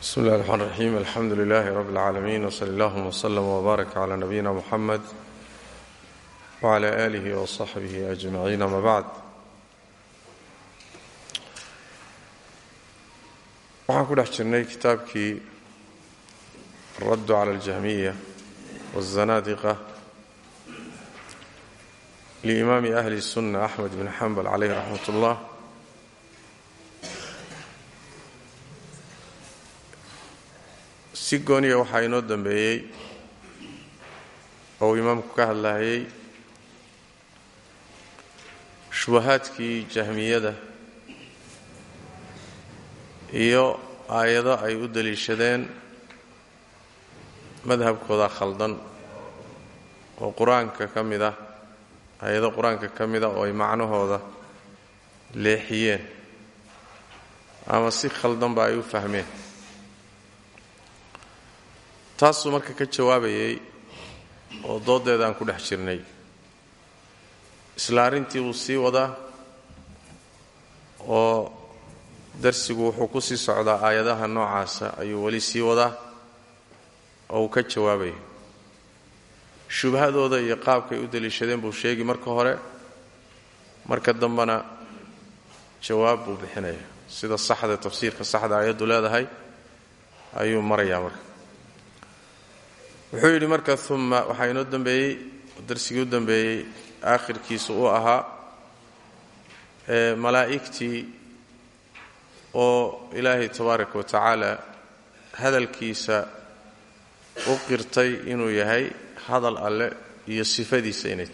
bsmi اllahi الرحmn الرaxيim alxamdu لilh rb العaalamiin wslى اllهma وslm وbaarak عlى nabiyina mxamed وعlى آlih وصaxbih أجmaعiin ama bعd waxaan ku dhex jirnay kitaabkii raddu clى اljahmiya والzanaadiqa liimaami ahli الsunة أxmed bn xambal عalayh raxmat اllah si gooniya waxaa inoo dambeeyey oo imaamku ka hadlayay shubahaadkii jahmiyada iyo aayado ay u daliishadeen madhabkooda khaldan oo qur'aanka ka mid ah aayado qur'aanka ka mid ah oo ay macnahooda leexiyeen ama si khaldanba ay u fahmeen taasuu marka ka jawaabayay oo dooddeeda aan ku dhex jirnay. Isla arrintii wuu sii wadaa oo darsigu wuxuu ku sii socdaa aayadaha noocaasa ayuu weli sii wadaa oo uu ka jawaabaya shubhadooda iyo qaabkay u daliishadeen buu sheegi marka hore marka dambena jawaab buu bixinaya. Sida saxda tafsiirka saxda aayaddu leedahay ayuu marayaa marka wuxuu yidhi marka uma waxaa inoo dambeeyey darsigii u dambeeyey aakhirkiisu uu ahaa malaa'igtii oo ilaahay tabaaraka wa hadalkiisa u qirtay inuu yahay hadal alle iyo sifadiisa inay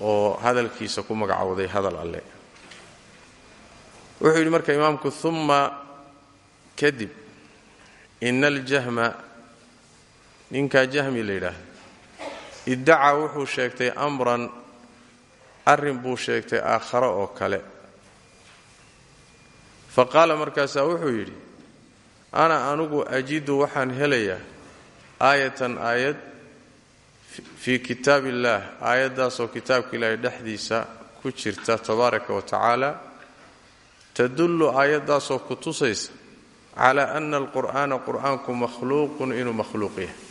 oo hadalkiisa ku magacowday hadal alle. Wuxuu yidhi marka imaamku uma kadib ina aljahma ninkaa jahmi la yidhaahdo. Iddacaa wuxuu sheegtay amran arrin buu sheegtay aakharo oo kale. Fa qaala markaasaa wuxuu yidhi ana anugu ajidu waxaan helayaa aayatan aayad fii kitaab illaah aayaddaasoo kitaabka ilaahay dhexdiisa ku jirta tabaaraka wa tacaala tadullu aayaddaasoo ku tusaysa calaa ana alqur'aana qur'aanku makhluuqun inuu makhluuq yahay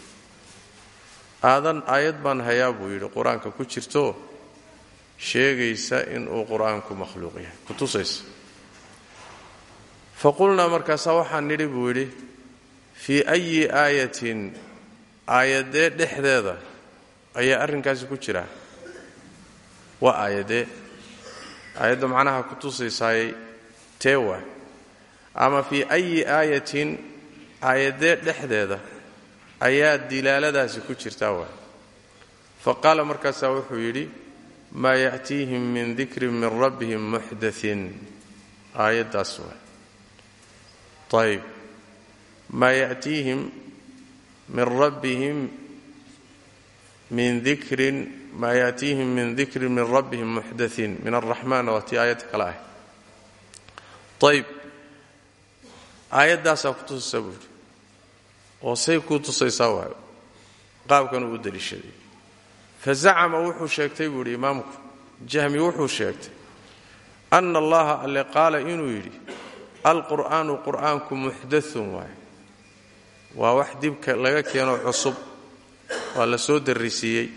aadan aayad baan hayaa buu yidhi qur'aanka ku jirto sheegaysa inuu qur'aanku makhluuq yahay. Ku tusaysa fa qulnaa markaasaa waxaan nidhi buu yidhi fii ayi aayatin aayadee dhexdeeda ayaa arrinkaasi ku jiraa waa aayadee aayadda macnaha ku tusaysaayay tee waa ama fii ayi aayatin aayadee dhexdeeda ayaa dilaaladaasi ku jirtaa waay fa qaala markaasaa wuxuu yidhi maa ya'tiihim min dikrin min rabbihim muxdain aayaddaas waay ayb maa ya'tiihim min rabbihim min dikrin maa ya'tiihim min dikrin min rabbihim muxdain min alraxmaan waa tii aayadda kale ah. Ayb aayaddaasaa ku tusaysaa buu yidhi oo say kuu tusaysaa waayo. Qaabkan uu u daliishaday fa zacama wuxuu sheegtay buu yidhi imaamku jahmi wuxuu sheegtay anna allaha alle qaala inuu yidhi alqur'aanu qur'aanku muxdaun waaye waa wax dibka laga keeno cusub. Waa la soo darrisiiyey.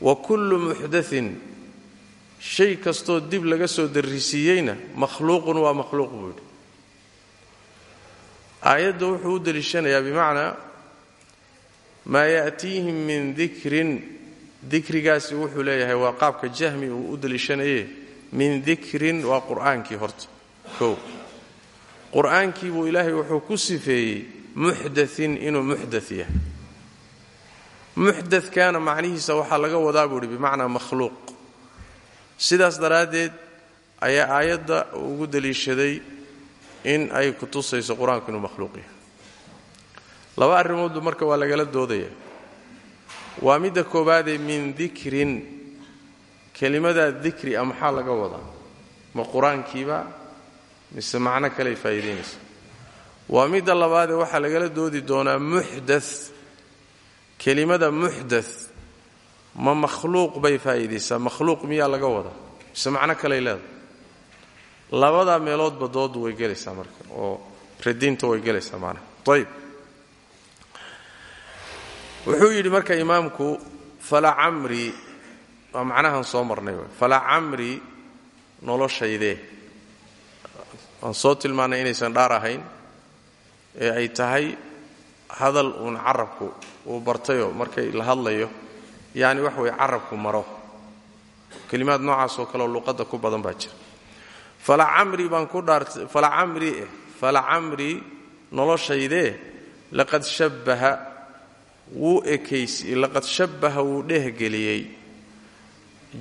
Wa kullu muxdain shay kastoo dib laga soo darrisiiyeyna makhluuqun waa makhluuq buu yidhi aayadda wuxuu u deliishanayaa bimacnaa maa ya'tiihim min dikrin. Dikrigaasi wuxuu leeyahay waa qaabka jahmi uu u deliishanaye min dikrin waa qur'aankii horta. Kow. Qur'aankii buu ilaahay wuxuu ku sifeeyey muxdain inuu muxda yahay. Muxdadkaana macnihiisa waxaa laga wadaa buu ihi bimacnaa makhluuq. Sidaas daraaddeed ayaa aayadda ugu deliishaday in ay ku tusayso qur'aanku inuu makhluuq yahay. Laba arrimoodba marka waa lagala doodaya. Waa midda koowaadee min dikrin kelimadaa dikri a maxaa laga wadaa? Ma qur'aankiiba? Mise macno kaley faa'iidaynaysa waa midda labaadee waxaa lagala doodi doonaa muxda kelimada muxda ma makhluuq bay faa'iidaysaa. Makhluuq miyaa laga wadaa? Mise macno kaley leedahay labadaa meeloodba doodu way gelaysaa marka oo radiinta way gelaysaa maanaha ayib wuxuu yidhi marka imaamku falacamri waa macnahan soo marnay falacamri noloshaydee waan soo tilmaannay inaysan dhaar ahayn ee ay tahay hadal uun carabku uu bartayoo markay la hadlayo yacni wax way carabku maro. Kelimaad noocaasoo kaleoo luqadda ku badan baa jira falacamri baan ku dhaartay falacamri noloshaydee laqad shabbaha wuu ekaysi laqad shabbaha wuu dhehgeliyey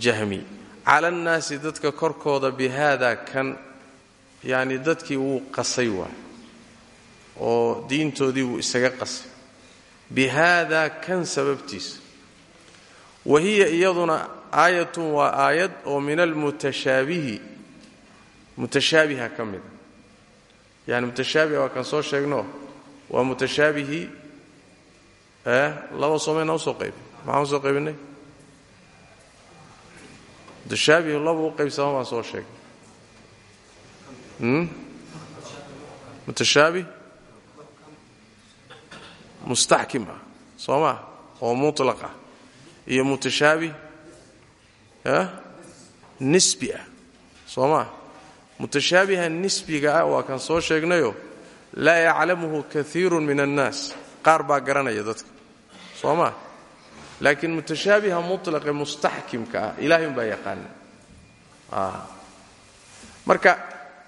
jahmi. Cala annaasi dadka korkooda bi haada kan yacni dadkii wuu qasay waay oo diintoodii wuu isaga qasay. Bi haada kan sababtiisa wa hiya iyaduna aayatun waa aayad oo min almutashaabihi mutashaabiha ka mida yani mutashaabiha waa kan soo sheegno waa mutashaabihii laba soomeyna u soo qaybin maxaan u soo qaybinay mutashaabihi laba u qaybsama soo sheegay mutashaabih mustaxkim ah soo oo mutlaq ah iyo mutashaabih nisbi ah soo maa mutashaabiha nisbiga ah waa kan soo sheegnayoo laa yaclamuhu kaiirun min annaas qaar baa garanaya dadka soo maa laakiin mutashaabiha mutlaqe mustaxkimka ah ilahay umbaa yaqaana marka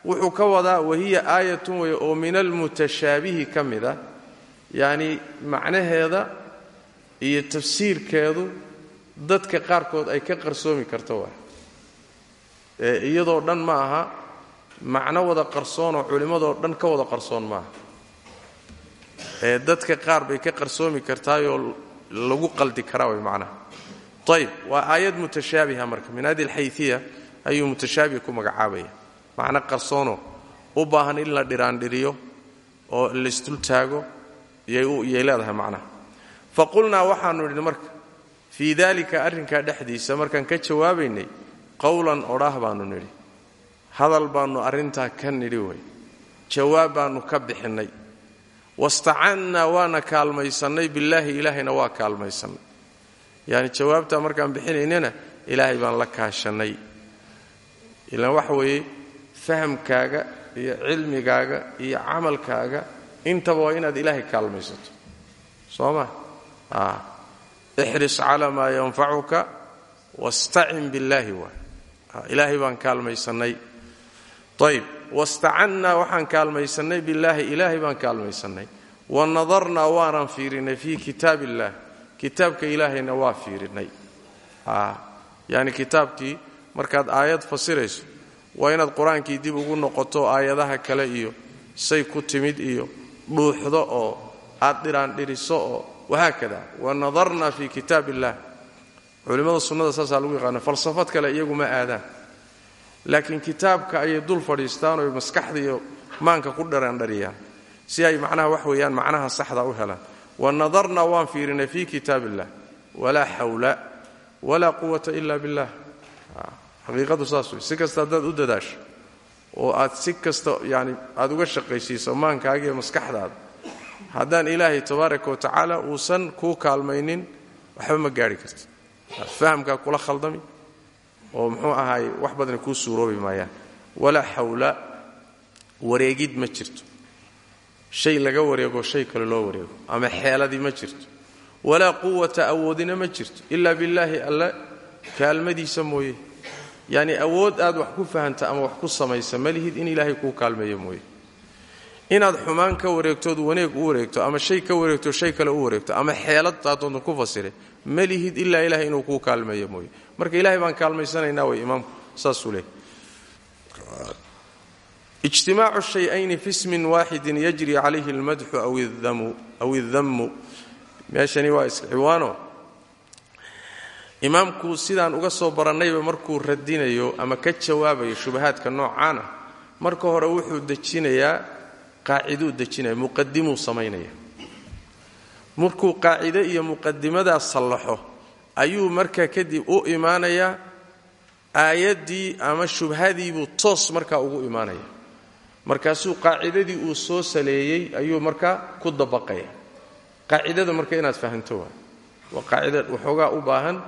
wuxuu ka wadaa wahiya aayatun wey oo min almutashaabihi ka mida yacni macnaheeda iyo tafsiirkeedu dadka qaarkood ay ka qarsoomi karto waa iyadoo dhan ma aha macno wada qarsoonoo culimmadoo dhan ka wada qarsoon maaha. Ee dadka qaar bay ka qarsoomi kartaayoo lagu qaldi karaa way macnaha. Ayib waa aayad mutashaabiha marka min hadi alxayfiya ayuu mutashaabih ku magacaabaya. Macno qarsoono u baahan in la dhiraandhiriyo oo laysdultaago yay leedahay macnaha. Fa qulnaa waxaannu idhi marka fii daalika arrinkaa dhexdiisa markaan ka jawaabaynay qowlan odhaah baannu nidhi hadal baannu arrintaa ka nidhi wey jawaab baannu ka bixinnay wastacannaa waana kaalmaysannay billaahi ilaahayna waa kaalmaysannay. Yacni jawaabtaa markaan bixinaynana ilaahay baan la kaashannay ilaan waxa weeye fahamkaaga iyo cilmigaaga iyo camalkaaga intaba waa inaad ilaahay kaalmaysato. Soo ma? Ixris calaa maa yanfacuka wastacin billaahi waay ilaahay baan kaalmaysannay ayb wastacannaa waxaan kaalmaysannay billaahi ilaahay baan kaalmaysannay. Wa nadarnaa waanaan fiirinay fii kitaab illaah kitaabka ilaahayna waa fiirinay. Yani kitaabkii markaad aayad fasirayso waa inaad qur'aankii dib ugu noqoto aayadaha kale iyo say ku timid iyo dhuuxdo oo aad dhiraandhiriso oo wahaakada wa nadarna fi kitaab illah culimmada sunnada saasaa lagu yaqaana falsafad kale iyagu ma aadaan laakiin kitaabka ayay dul fadhiistaan oo maskaxda iyo maanka ku dharaandhariyaan si ay macnaha wax weeyaan macnaha saxda u helaan. Wa nadarna waan fiirinay fi kitaab illah walaa xawla walaa quwata ila billah. Xaqiiqadu saas si kasta haddaad u dadaasho oo aad si kasta yani aad uga shaqaysiiso maankaaga iyo maskaxdaada haddaan ilaahay tabaaraka wa tacaala uusan kuu kaalmaynin waxba ma gaari karti fahamkaa kula khaldami oo muxuu ahaay wax badana kuu suuroobi maayaan. Walaa xawla wareegid ma jirto. Shay laga wareego shay kale loo wareego. Ama xeeladii ma jirto. Walaa quwata awoodina ma jirto. Ilaa billaahi alle kaalmadiisa mooye. Yacni awood aad wax ku fahanta ama wax ku samaysa ma lihid in ilaahay kuu kaalmeeyo mooye inaad xumaan ka wareegtood waneeg u wareegto ama shay ka wareegto shay kale u wareegto ama xeelad taadoonta ku fasiray ma lihid ilaa inuu kuu kaalmeeyo mooye. Marka ilahay baan kaalmaysanaynaa way imaamku saasuu leey ijtimaacu fi smin waaxidin yajri calayhi almadxu aw idammu meeshani waa isciwaano imaamku sidaan uga soo barannayba markuu radinayo ama ka jawaabayo shubahaadka noocaana marka hore wuxuu dejinayaa qaaciduu dejinaya muqadimuu samaynaya. Markuu qaacide iyo muqadimadaa sallaxo ayuu markaa kadib u imaanayaa aayaddii ama shubhadiibuu toos markaa ugu imaanaya. Markaasuu qaacidadii uu soo saleeyey ayuu markaa ku dabaqaya. Qaacidada marka inaad fahanto waa waa qaacida u baahan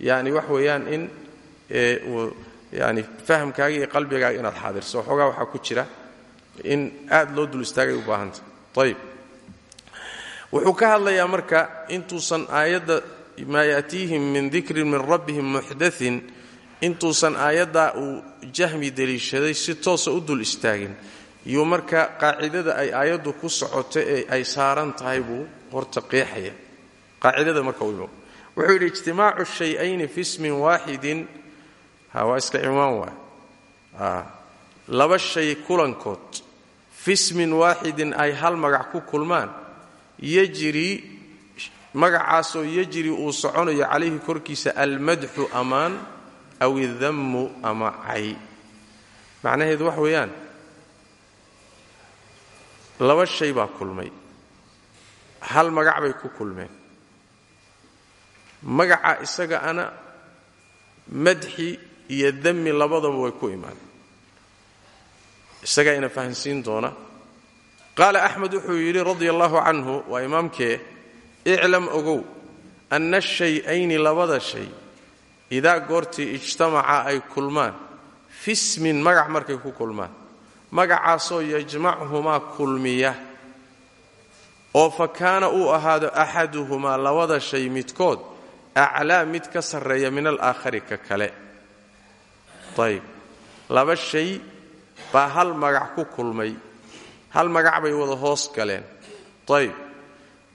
yani wax weeyaan in yani fahamkaaga iyo qalbigaaga inaad xaadirso. Waxoogaa waxaa ku jira in aad loo dul istaagay u baahanta ayib wuxuu ka hadlayaa marka intuusan aayadda maa yaatiihim min dikrin min rabbihim muxdain intuusan aayaddaa uu jahmi deliishaday si toosa u dul istaagin. Yuu marka qaacidada ay aayaddu ku socoto ee ay saaran tahay buu horta qeexaya. Qaacidada marka wuxuu yidhi ijtimaacu shayayni fi smin waaxidin waa iska ciwaan waay. Laba shay kulankood fi smin waaxidin ay hal magac ku kulmaan yajri magacaasoo yajri uu soconayo calayhi korkiisa almadxu amaan aw idammu ama cay. Macnaheedu wax weeyaan laba shay baa kulmay. Hal magac bay ku kulmeen. Magaca isaga ana madxi iyo dami labadaba way ku imaadeen isagaa ina fahansiin doona. Qaala axmed wuxuu yidhi radia allahu canhu waa imaamkee iclam ogow anna shay-ayni labada shay idaa goortii ijtamaca ay kulmaan fismin magac markay ku kulmaan magacaasoo yajmachumaa kulmiya oo fa kaana uu ahaado axaduhumaa labada shay midkood aclaa mid ka sarreeya min alaakhari ka kale. Ayb laba shay baa hal magac ku kulmay. Hal magac bay wada hoos galeen. Ayb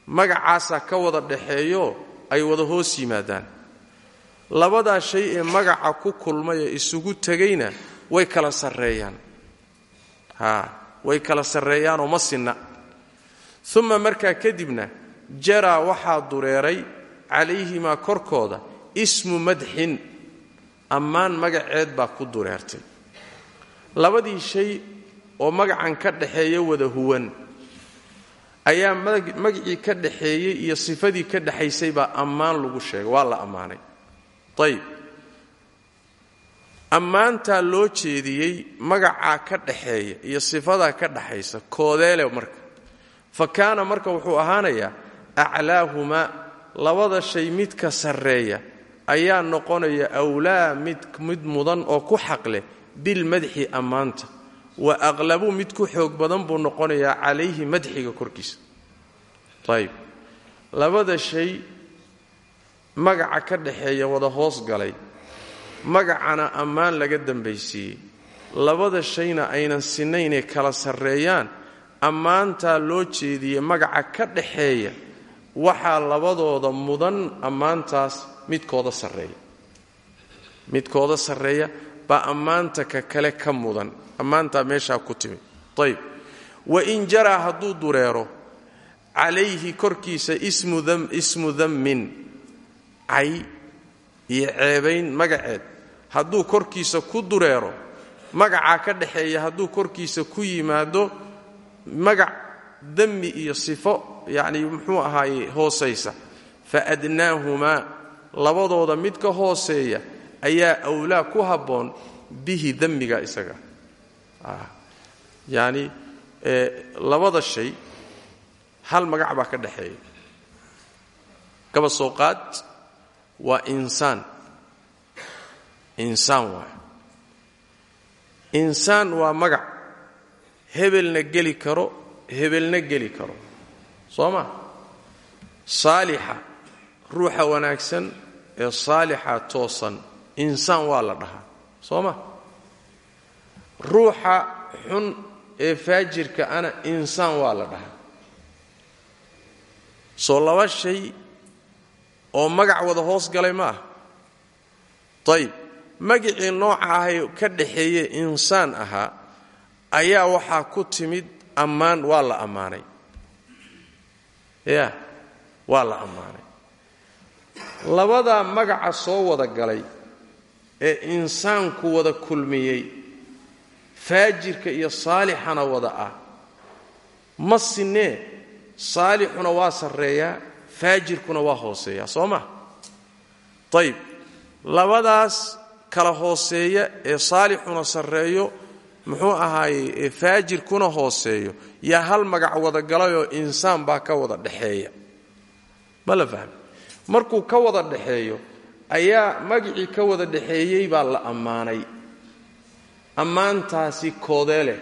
magacaasaa ka wada dhaxeeyo ay wada hoos yimaadaan. Labadaa shay ee magaca ku kulmay ee isugu tegayna way kala sarreeyaan. Way kala sarreeyaanoo ma sinna. Uma markaa kadibna jaraa waxaa dureeray calayhimaa korkooda ismu madxin. Ammaan magaceed baa ku dureertay labadii shay oo magacan ka dhaxeeya wada huwan ayaa magacii ka dhaxeeyey iyo sifadii ka dhaxaysay baa ammaan lagu sheegay waa la ammaanay. Ayib ammaantaa loo jeediyey magacaa ka dhaxeeya iyo sifadaa ka dhaxaysa koodeele marka. Fa kaana marka wuxuu ahaanayaa aclaahumaa labada shay midka sarreeya ayaa noqonaya awlaa mid mid mudan oo ku xaq leh bilmadxi ammaanta. Wa aqlabu mid ku xoog badan buu noqonayaa calayhi madxiga korkiisa. Ayib labada shay magaca ka dhaxeeya wada hoos galay. Magacana ammaan laga dambaysiiyey labada shayna aynan sinaynee kala sarreeyaan ammaantaa loo jeediyey magaca ka dhaxeeya waxaa labadooda mudan ammaantaas midkooda sarreeya. Midkooda sarreeya baa ammaanta ka kale ka mudan. Ammaantaa meeshaa ku timid ayb wain jaraa hadduu dureero calayhi korkiisa ismu dammin cay iyo ceebayn magaceed. Hadduu korkiisa ku dureero magacaa ka dhaxeeya hadduu korkiisa ku yimaado magac dami iyo sifo yacni muxuu ahaaye hoosaysa. Fa adnaahumaa labadooda mid ka hooseeya ayaa awlaa ku habboon bihi damiga isaga. Yacni labada shay hal magac baa ka dhaxeeya gaba soo qaad waa insaan. Insaan waay. Insaan waa magac. Hebelna geli karo hebelna geli karo. Soo ma? Saalixa ruuxa wanaagsan ee saalixa toosan insaan waa la dhahaa. Soo ma? Ruuxa xun ee faajirka ana insaan waa la dhahaa. Soo laba shay oo magac wada hoos galay ma ah. Ayib magicii nooca ka dhaxeeye insaan ahaa ayaa waxaa ku timid ammaan waa la ammaanay. Ya waa la ammaanay. Labadaa magaca soo wada galay ee insaanku wada kulmiyey faajirka iyo saalixana wada ah. Ma sinee saalixuna waa sarreeyaa faajirkuna waa hooseeyaa soo ma? Ayib labadaas kala hooseeya ee saalixuna sarreeyo muxuu ahaaye faajir kuna hooseeyo yaa hal magac wada galayoo insaan baa ka wada dhexeeya. Ma la fahmi? Markuu ka wada dhexeeyo ayaa magicii ka wada dhexeeyey baa la ammaanay. Ammaantaasi koodee leh.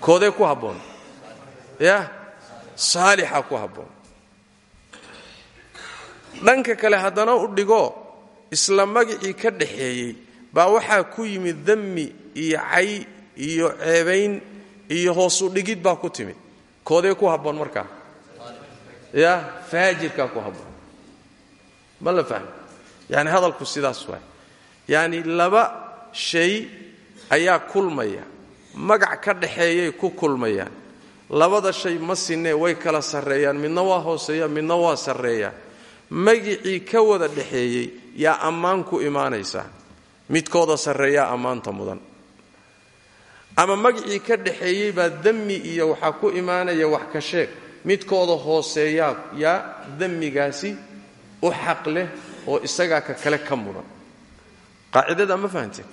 Koodee ku habboon. Ya? Saalixa ku habboon. Dhanka kale haddana u dhigo isla magicii ka dhaxeeyey baa waxaa ku yimid dammi iyo cay iyo ceebayn iyo hoosu dhigid baa ku timid. Koodee ku habboon markaa? Ya? Faajirkaa ku habboon ma la fahmi? Yani hadalku sidaas waay. Yani laba shay ayaa kulmaya. Magac ka dhaxeeyay ku kulmayaan. Labada shay ma sinee way kala sarreeyaan. Midna waa hooseeya midna waa sarreeyaan magicii ka wada dhaxeeyey yaa ammaan ku imaanaysaa. Midkooda sarreeyaa ammaanta mudan. Ama magicii ka dhaxeeyey baa dammi iyo waxaa ku imaanaya wax ka sheeg. Midkooda hooseeyaa yaa dammigaasi u xaq leh oo isagaa ka kale ka mudan qaacidada ma fahanteen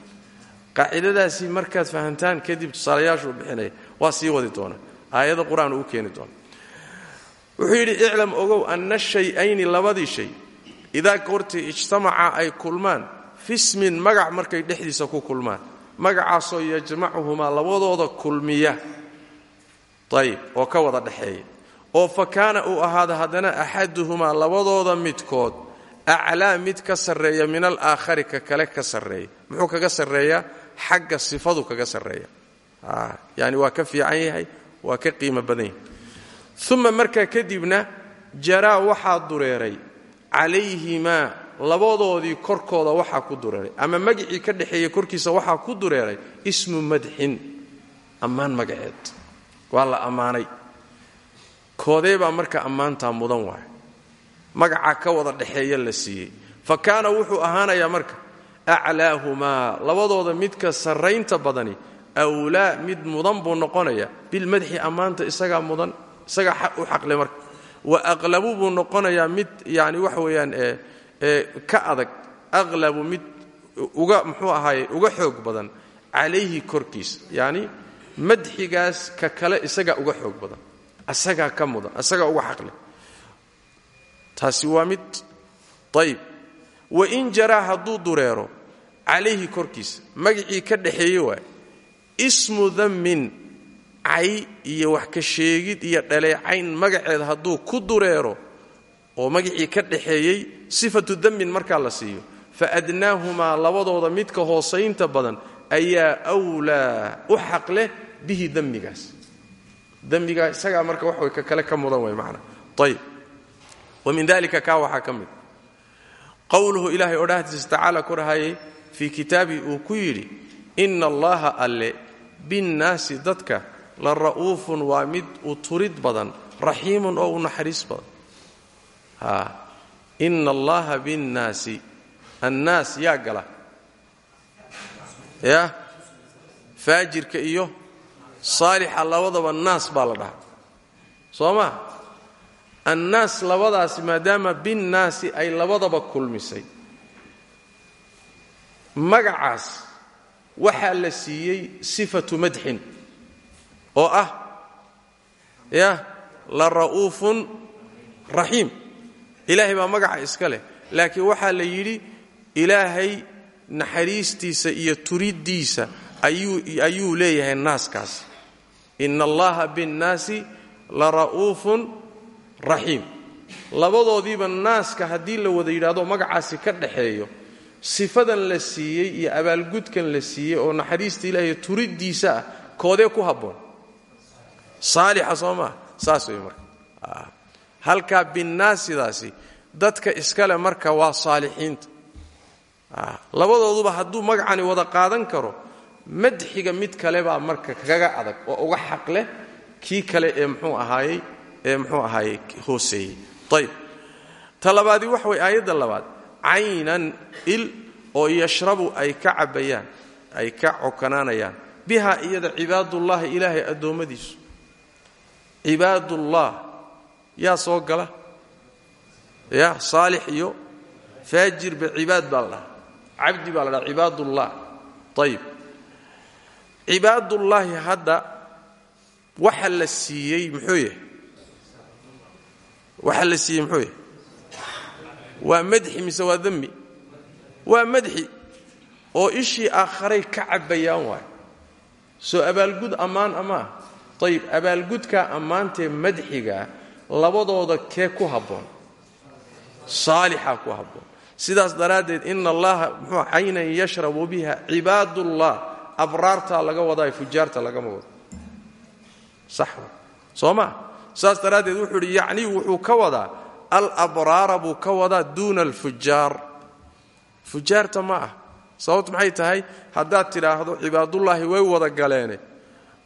qaacidadaasi markaad fahantaan kadib tusaalayaashuu bixinaya waa sii wadi doona. Aayada qur'aan uu keeni doona. Wuxuu yidhi iclam ogow anna shay-ayni labadii shay idaa goortii ijtamaca ay kulmaan fismin magac markay dhexdiisa ku kulmaan magacaasoo yajmacuhumaa labadooda kulmiya. Ayib oo ka wada dhexeeya oo fa kaana uu ahaada haddana axaduhumaa labadooda midkood aclaa mid ka sarreeya min alaakhari ka kale ka sarreeya. Muxuu kaga sarreeyaa xagga sifadu kaga sarreeya. Yani waa ka fiican yahay waa ka qiimo badan yahay. Uma markaa kadibna jaraa waxaa dureeray calayhimaa labadoodii korkooda waxaa ku dureeray. Ama magicii ka dhexeeya korkiisa waxaa ku dureeray ismu madxin ammaan magaceed. Waa la ammaanay koodee baa marka ammaantaa mudan waay. Magacaa ka wada dhexeeya la siiyey. Fa kaana wuxuu ahaanayaa marka aclaahumaa labadooda midka sarraynta badani awlaa mid mudan buu noqonaya bilmadxi ammaanta isagaa mudan isagaa u xaqle marka. Wa aqlabu buu noqonayaa mid yani waxa weeyaan ka adag. Aqlabu mid uga muxuu ahaaye uga xoog badan. Calayhi korkiisa yani madxigaas ka kale isagaa uga xoog badan isagaa ka mudan isagaa uga xaqle taasi waa mid ayib wain jaraa hadduu dureero calayhi korkiisa magicii ka dhaxeeye waay ismu dammin cay iyo wax ka sheegid iyo dhaleecayn magaceed hadduu ku dureero oo magicii ka dhaxeeyey sifatu dammin markaa la siiyo. Fa adnaahumaa labadooda midka hoosaynta badan ayaa wlaa u xaq leh bihi dammigaas dammigaa isagaa marka wax way ka kale ka mudan way macna. Ayib wa min dalika kaa waxaa ka mid. Qowluhu ilaahay odhahdiisa tacaala ku rahayay fii kitaabihi uu ku yidhi ina allaha alle binnaasi dadka la ra'uufun waa mid u turid badan raxiimun oo u naxariis badan. Ina allaha binnaasi annaas yaa gala. Ya? Faajirka iyo saalixa labadaba naas baa la dhahaa. Soo ma? Annaas labadaasi maadaama binnaasi ay labadaba kulmisay. Magacaas waxaa la siiyey sifatu madxin oo ah ya la ra'uufun raxiim. Ilaahay baa magaca iska leh. Laakiin waxaa la yidhi ilaahay naxariistiisa iyo turiddiisa ayuu leeyahay naaskaas ina allaha binnaasi la ra'uufun raxiim. Labadoodiiba naaska haddii la wada yidhahdo magacaasi ka dhaxeeyo sifadan la siiyey iyo abaalgudkan la siiyey oo naxariista ilaahay turiddiisa ah koodee ku habboon? Saalixa soo saas wey marka. Halkaa binnaasidaasi dadka iskale marka waa saalixiinta. Labadooduba hadduu magacani wada qaadan karo madxiga mid kale baa marka kaga adag oo uga xaq leh kii kale ee mxuu ahaayey ee muxuu ahaayey hooseeyey. Ayb ta labaadii way aayadda labaad. Caynan il oo yashrabu ay ka cabbayaan ay ka cokanaanayaan. Biha iyada cibaadullaahi ilaahay addoommadiisu. Cibaadullah. Yaa soo gala? Ya saalix iyo faajirba cibaad baa la dhahaa. Cabdi baa la dhaha cibaadullah cibaadullaahi hadda waxa la siiyey muxuu yahay? waxa la siiyey muxuu yahay? waa madxi mise waa demmi waa madxi oo ishii aakharay ka cabbayaan waay. soo abaalgud ammaan amaah ayib abaalgudkaa ammaantee madxigaa labadooda kee ku habboon? saalixaa ku habboon. sidaas daraaddeed ina allaha muxuu caynan yashrabu biha cibaadullah abraartaa laga wadaa fujaarta lagama wado. Sax soo saas daraaddeed wuxuu yacnii wuxuu ka wadaa alabraara buu ka wadaa duuna alfujaar fujaarta ma ah. Sababtu maxay tahay? Haddaad tidhaahdo cibaadullaahi way wada galeene.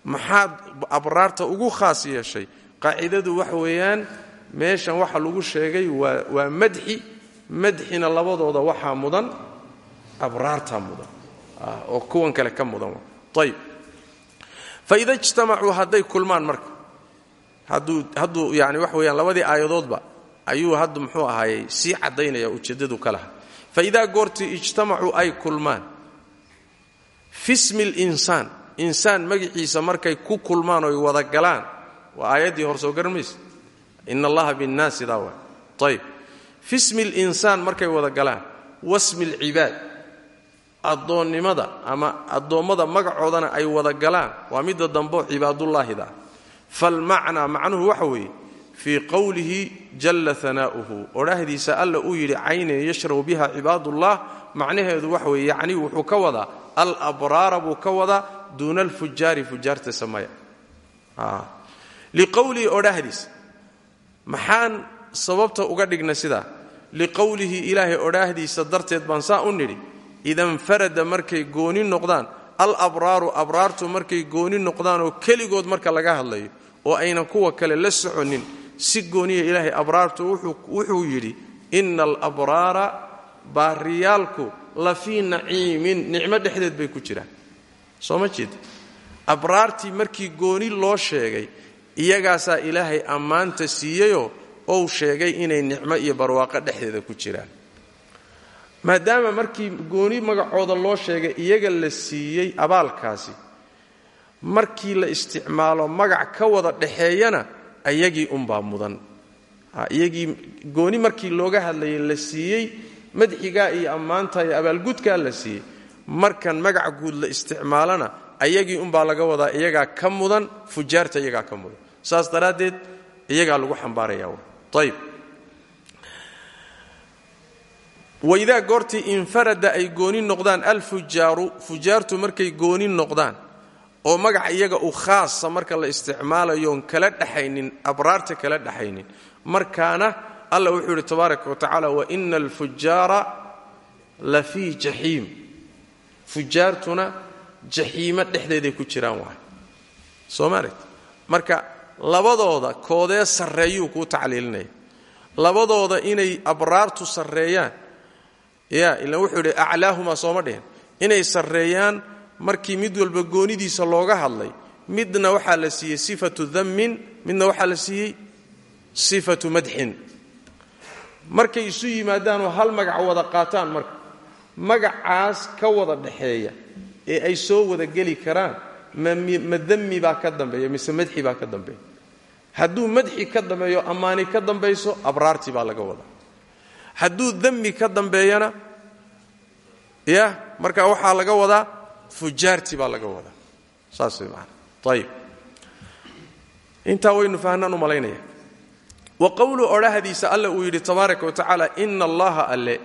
Maxaad abraarta ugu khaas yeeshay? Qaacidadu waxa weeyaan meeshan waxa lagu sheegay waa madxi. Madxina labadooda waxaa mudan abraartaa mudan oo kuwan kale ka mudan ayb faida ijtamacuu hadday kulmaan marka hadduu yani wax weeyaan labadii aayadoodba ayuu hadda muxuu ahaayey sii caddaynaya ujeeddadu ka laha faidaa goortii ijtamacuu ay kulmaan fi smi linsaan insaan magaciisa markay ku kulmaan oy wada galaan waa aayaddii hor soo garan mayse ina allaha binnaasi daa wa ayb fi smi linsaan markay wada galaan wasmi alcibaad addoonnimada ama addoommada magacoodana ay wada galaan. Waa midda dambo cibaadullaahida falmacnaa macnuhu waxa weeye fii qowlihi jalla hanaa'uhu odhaahdiisa alla uu yidhi caynan yashrabu biha cibaadullah. Macnaheedu waxa weeye yacnii wuxuu ka wadaa alabraara buu ka wadaa duuna alfujaari fujaarta samaya. Liqowlihi odhaahdiisa maxaan sababta uga dhigna sidaa liqowlihi ilaahay odhaahdiisa darteed baan saa u nidhi idanfarada markay gooni noqdaan alabraaru abraartu markay gooni noqdaanoo keligood marka laga hadlayo oo aynan kuwa kale la soconin si gooniya ilaahay abraartu wuxuu yidhi ina alabraara baariyaalku la fii naciimin. Nicmo dhexdeed bay ku jiraan. Soo ma jeed? Abraartii markii gooni loo sheegay iyagaasaa ilaahay ammaanta siiyeyoo ou sheegay inay nicmo iyo barwaaqo dhexdeeda ku jiraan maadaama markii gooni magacooda loo sheegay iyaga la siiyey abaalkaasi markii la isticmaalo magac ka wada dhaxeeyana ayagii unbaa mudan. Iyagii gooni markii looga hadlayay la siiyey madxigaa iyo ammaanta iyo abaalgudkaa la siiyey markan magac guud la isticmaalana ayagii unbaa laga wadaa iyagaa ka mudan fujaarta iyagaa ka mudan. Saas daraaddeed iyagaa lagu xambaaraya ayb waidaa goortii infarada ay gooni noqdaan alfujaaru fujaartu markay gooni noqdaan oo magaca iyaga u khaasa marka la isticmaalayoon kala dhaxaynin abraarta kala dhaxaynin markaana alla wuxuu yidhi tabaaraka wa tacaala waina alfujaara la fii jaxiim. Fujaartuna jaxiimo dhexdeeday ku jiraan waay. Soo marka labadooda koodee sarreeyuu kuu tacliilinaya labadooda inay abraartu sarreeyaan ya ilan wuxuu yidhi aclaahumaa sooma dhihin inay sarreeyaan markii mid walba goonidiisa looga hadlay midna waxaa la siiyey sifatu dammin midna waxaa la siiyey sifatu madxin. Markay isu yimaadaanoo hal magac wada qaataan marka magacaas ka wada dhaxeeya ee ay soo wada geli karaan ma dammi baa ka dambeeya mise madxi baa ka dambeeya hadduu madxi ka dambeeyo ammaani ka dambayso abraartii baa laga wadaa hadduu dammi ka dambeeyana ya marka waxaa laga wadaa fujaartii baa laga wadaa. Saas way maana ayib waynu fahnaan u malaynaya. Wa qowlu odhahdiisa alle uu yidhi tabaaraka wa tacaala ina allaha alle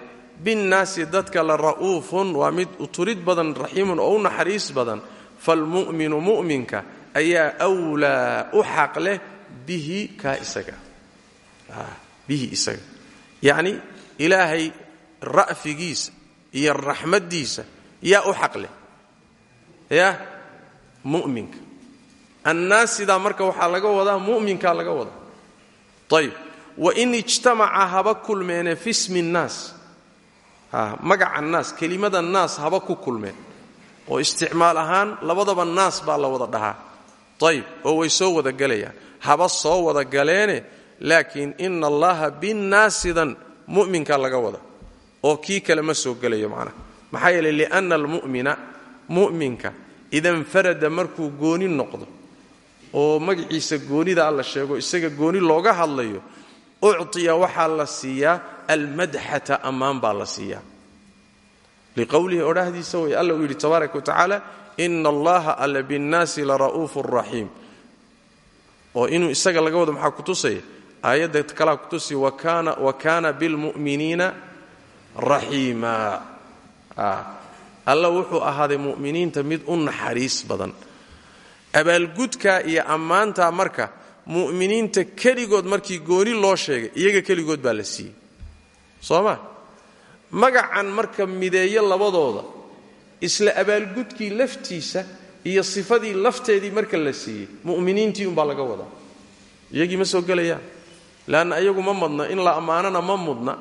binnaasi dadka la ra'uufun waa mid uturid badan raxiimun oo u naxariis badan. Falmu'minu mu'minka ayaa wlaa u xaq bihi kaa isaga. Bihi isaga. Yacni ilaahay ra'figiisa iyo raxmaddiisa yaa u xaq leh. Yah mu'minka. Annaasidaa marka waxaa laga wadaa mu'minkaa laga wadaa. Ayb wain ijtamaca haba kulmeene fi smi nnaas. Magaca naas kelimada naas haba ku kulmeen. Oo isticmaal ahaan labadaba naas baa la wada dhahaa. Ayb oo way soo wada gelayaan haba soo wada galeene laakiin ina allaha binnaasidan mu'minka laga wada oo kii kale ma soo gelayo macnaha. Maxaa yeeley lianna almu'mina mu'minka idanfarada markuu gooni noqdo oo magaciisa goonidaa la sheego isaga gooni looga hadlayo uctiya waxaa la siiyaa almadxata ammaan baa la siiyaa. Liqowlihi odhahdiisa way alla uu yidhi tabaaraka wa tacaala ina allaha alla binnaasi lara'uufu raxiim oo inuu isaga laga wado maxaa kutusaya aayadda kalaa kutusaya wa kaana bilmu'miniina raxiima alla wuxuu ahaaday mu'miniinta mid u naxariis badan. Abaalgudkaa iyo ammaantaa marka mu'miniinta keligood markii gooni loo sheegay iyaga keligood baa la siiyey. Soo ma? Magacan marka mideeyo labadooda isla abaalgudkii laftiisa iyo sifadii lafteedii marka la siiyey mu'miniintii umbaa laga wadaa. Iyagii ma soo gelayaan leanna iyagu ma mudna in la ammaanana ma mudna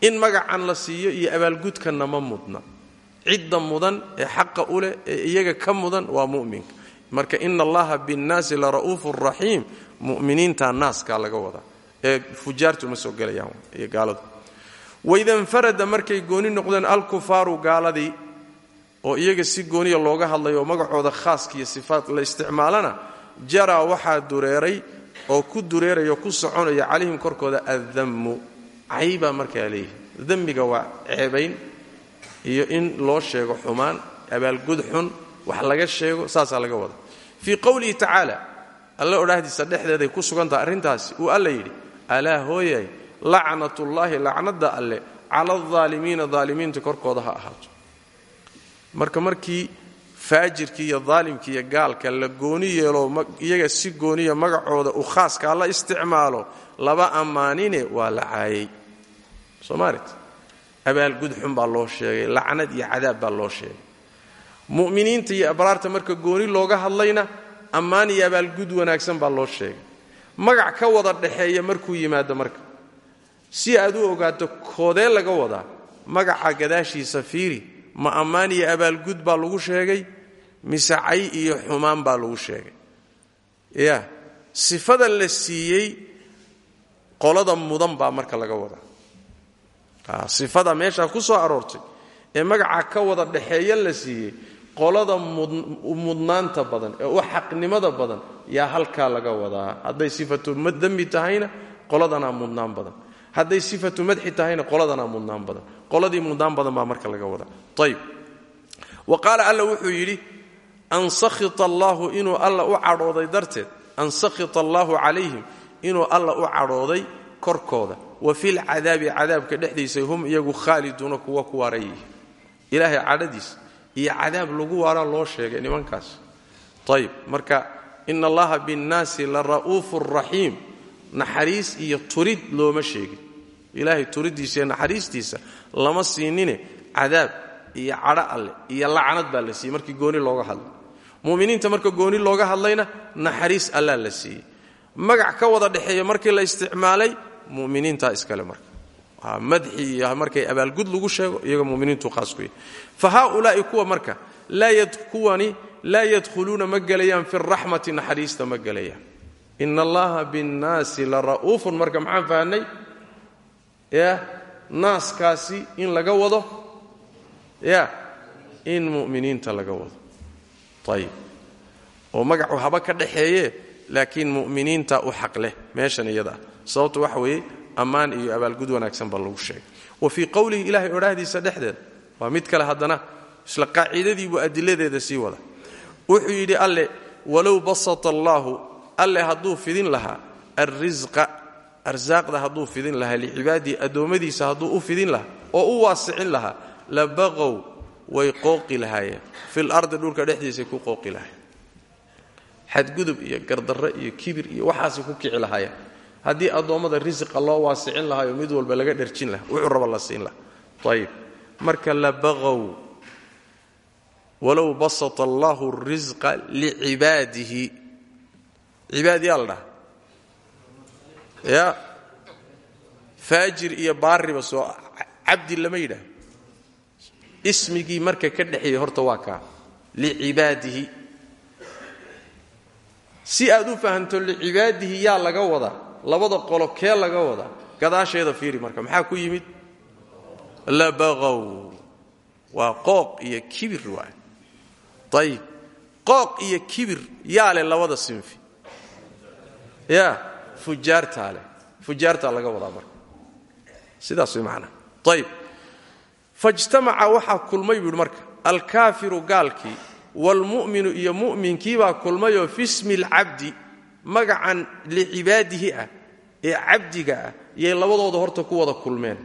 in magacan la siiyo iyo abaalgudkanna ma mudna. Cidda mudan ee xaqa u leh ee iyaga ka mudan waa mu'minka. Marka ina allaha binnaasi la ra'uufu raxiim mu'miniinta naaskaa laga wadaa ee fujaartu ma soo gelayaan iyo gaaladu. Waidanfarada markay gooni noqdeen alkufaaru gaaladii oo iyaga si gooniya looga hadlayo oo magacooda khaaska iyo sifaat la isticmaalana jaraa waxaa dureeray oo ku dureeraya ku soconaya calayhim korkooda addammu. Caybaa markaa leeyihi dammiga waa ceebayn iyo in loo sheego xumaan abaalgud xun wax laga sheego saasaa laga wada. Fii qowlihi tacaala alle odhaahdiisa dhexdeeday ku sugantaha arrintaasi uu alla yidhi alaa hooyay lacnatullaahi lacnadda alle cala aldaalimiina daalimiinta korkooda ha ahaato. Marka markii faajirkii iyo daalimkii iyo gaalka la gooni yeelo iyaga si gooniya magacooda u khaaskaa la isticmaalo laba ammaanine waa la caayay soomaalit abaalgud xun baa loo sheegay lacnad iyo cadaab baa loo sheegay. Mu'miniinta iyo abraarta marka gooni looga hadlayna ammaan iyo abaalgud wanaagsan baa loo sheegay. Magac ka wada dhaxeeya markuu yimaado marka. Si aad u ogaato koodee laga wadaa magaca gadaashiisa fiiri ma ammaan iyo abaalgud baa lagu sheegay mise cay iyo xumaan baa lagu sheegay. Ya sifada la siiyey qolada mudan baa marka laga wadaa. Sifada meeshaa ku soo aroortay ee magaca ka wada dhaxeeya la siiyey qolada mudnaanta badan ee u xaqnimada badan yaa halkaa laga wadaa. Hadday sifatu dembi tahayna qoladanaa mudnaan badan. Hadday sifatu madxi tahayna qoladanaa mudnaan badan. Qoladii mudnaan badan baa marka laga wadaa. Ayb wa qaala alla wuxuu yidhi an sakhita allaahu inuu alla u cadhooday darteed an sakhita allaahu calayhim inuu alla u cadhooday korkooda. Wa filcadaabi cadaabka dhexdiisa hum iyagu khaaliduuna kuwa ku waaran yihiin ilaahay cadhadiis iyo cadaab lagu waaraa loo sheegay nimankaas. Ayb marka ina allaha binnaasi la ra'uufu raxiim. Naxariis iyo turid looma sheegin. Ilaahay turiddiisa iyo naxariistiisa lama siinine cadaab iyo cadho alleh iyo lacnad baa la siiyey markii gooni looga hadlay muminiinta marka gooni looga hadlayna naxariis allaa la siiyey. Magac ka wada dhexeeya markii la isticmaalay muminiintaa iskale marka. Madxi iyo markay abaalgud lagu sheego iyaga muminiintu haas ku yahy fa haaulaa'i kuwa marka kuwani laa yadkhuluuna ma gelayaan fi raxmati naxariista ma gelayaan ina allaha binnaasi la ra'uufun marka maxaan fahanay? Ya naaskaasi in laga wado? Ya in mu'miniinta laga wado ayib oo magacu haba ka dhaxeeye laakiin mu'miniinta u xaq leh meeshan iyada. Ah sababtu waxa weeye ammaan iyo abaalgud wanaagsan baa lagu sheegay. Wa fii qowlihi ilahay odhaahdiisa dhexdeeda waa mid kale haddana isla qaacidadiibuu adiladeeda sii wada. Wuxuu yidhi alle walow basata allaahu alle hadduu fidin lahaa alrisqa arsaaqda hadduu fidin lahaa licibaadihi addoommadiisa hadduu u fidin lahaa oo u waasicin lahaa la baqow way qooqi lahaayeen. Fil ardi dhulka dhexdiisay ku qooqi lahaayeen. Xadgudub iyo gardarre iyo kibir iyo waxaasay ku kici lahaayeen. Haddii addoommada risiqa loo waasicin lahaayo mid walba laga dherjin lahaa. Wuxuu raba la siin laha ayib marka la baqow walow basata allahu risqa licibaadihi. Cibaad yaa la ya? Faajir iyo baariba soo cabdi lama yidhaah ismigii marka ka dhexeeya horta waa kaa licibaadihi si aad u fahamto licibaadihi yaa laga wadaa labada qolo kee laga wadaa gadaasheeda fiiri marka. Maxaa ku yimid? Labaqow waa qooq iyo kibir waay ayib qooq iyo kibir yaa leh labada sinfi. Ya fujaartaa leh. Fujaartaa laga wadaa marka. Sidaas way macnaha ayib fajtamaca waxaa kulmay buu yidhi marka alkaafiru gaalkii waalmu'minu iyo mu'minkiibaa kulmayoo fi smi alcabdi magacan licibaadihi ah ee cabdiga ah yay labadooda horta ku wada kulmeen.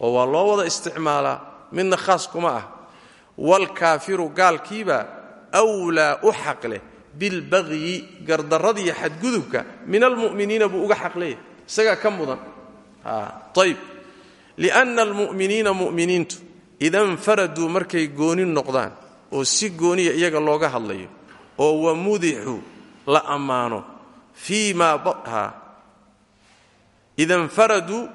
Oo waa loo wada isticmaalaa midna khaas kuma ah. Waalkaafiru gaalkiibaa wlaa u xaq leh bilbagyi gardarradiiyo xadgudubka min almu'miniina buu uga xaq leeyahay. Isagaa ka mudan. Ayb lianna almu'miniina ida nfaraduu markay gooni noqdaan oo si gooniya iyaga looga hadlayo oo wamudixuu la ammaano fii ma ida nfaraduu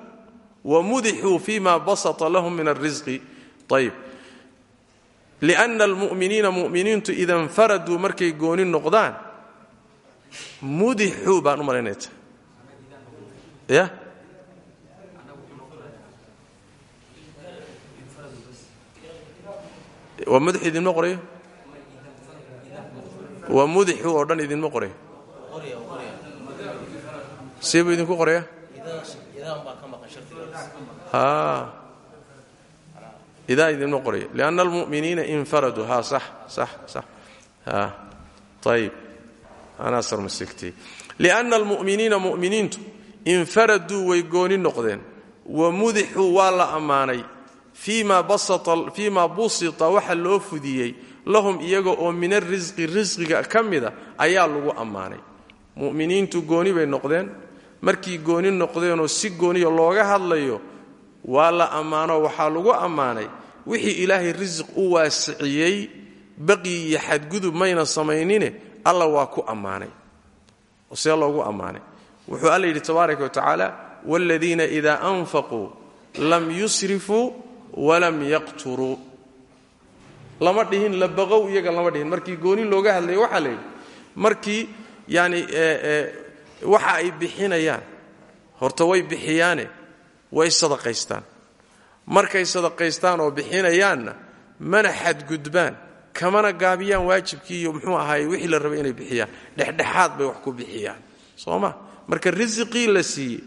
wamudixuu fii ma basata lahum min alrisqi ayb lianna almu'miniina mu'miniintu ida nfaraduu markay gooni noqdaan mudixuu baan u malaynayta ya waa mudix idinma qorayo waa mudixuu oo dhan idinma qorayo siibuu idinku qoraya idaa idinma qorayo lianna almu'miniina infaraduu ha sax sax sax. Ayib anaasar masigtay lianna almu'miniina mu'miniintu infaraduu way gooni noqdeen. Wa mudixuu waa la ammaanay fii ma busita waxa loo fudiyey lahum iyaga oo min arisqi risqiga ka mida ayaa lagu ammaanay. Mu'miniintu gooni bay noqdeen. Markii gooni noqdeenoo si gooniya looga hadlayo waa la ammaano waxaa lagu ammaanay. Wixii ilaahay risiq u waasiciyey baqyi iyo xadgudub mayna samaynine alla waa ku ammaanay. See loogu ammaanay. Wuxuu alla yidhi tabaaraka wa tacaala waaladiina idaa anfaquu lam yusrifuu walam yaqturuu lama dhihin la baqow iyaga lama dhihin. Markii gooni looga hadlaya waxaa la yidhi markii yani waxa ay bixinayaan horta way bixiyaane way sadaqaystaan. Markay sadaqaystaan oo bixinayaanna mana xadgudbaan kamana gaabiyaan waajibkii iyo muxuu ahaay wixii la rabay inay bixiyaan. Dhexdhexaad bay wax ku bixiyaan. Soo ma? Marka risiqii la siiyey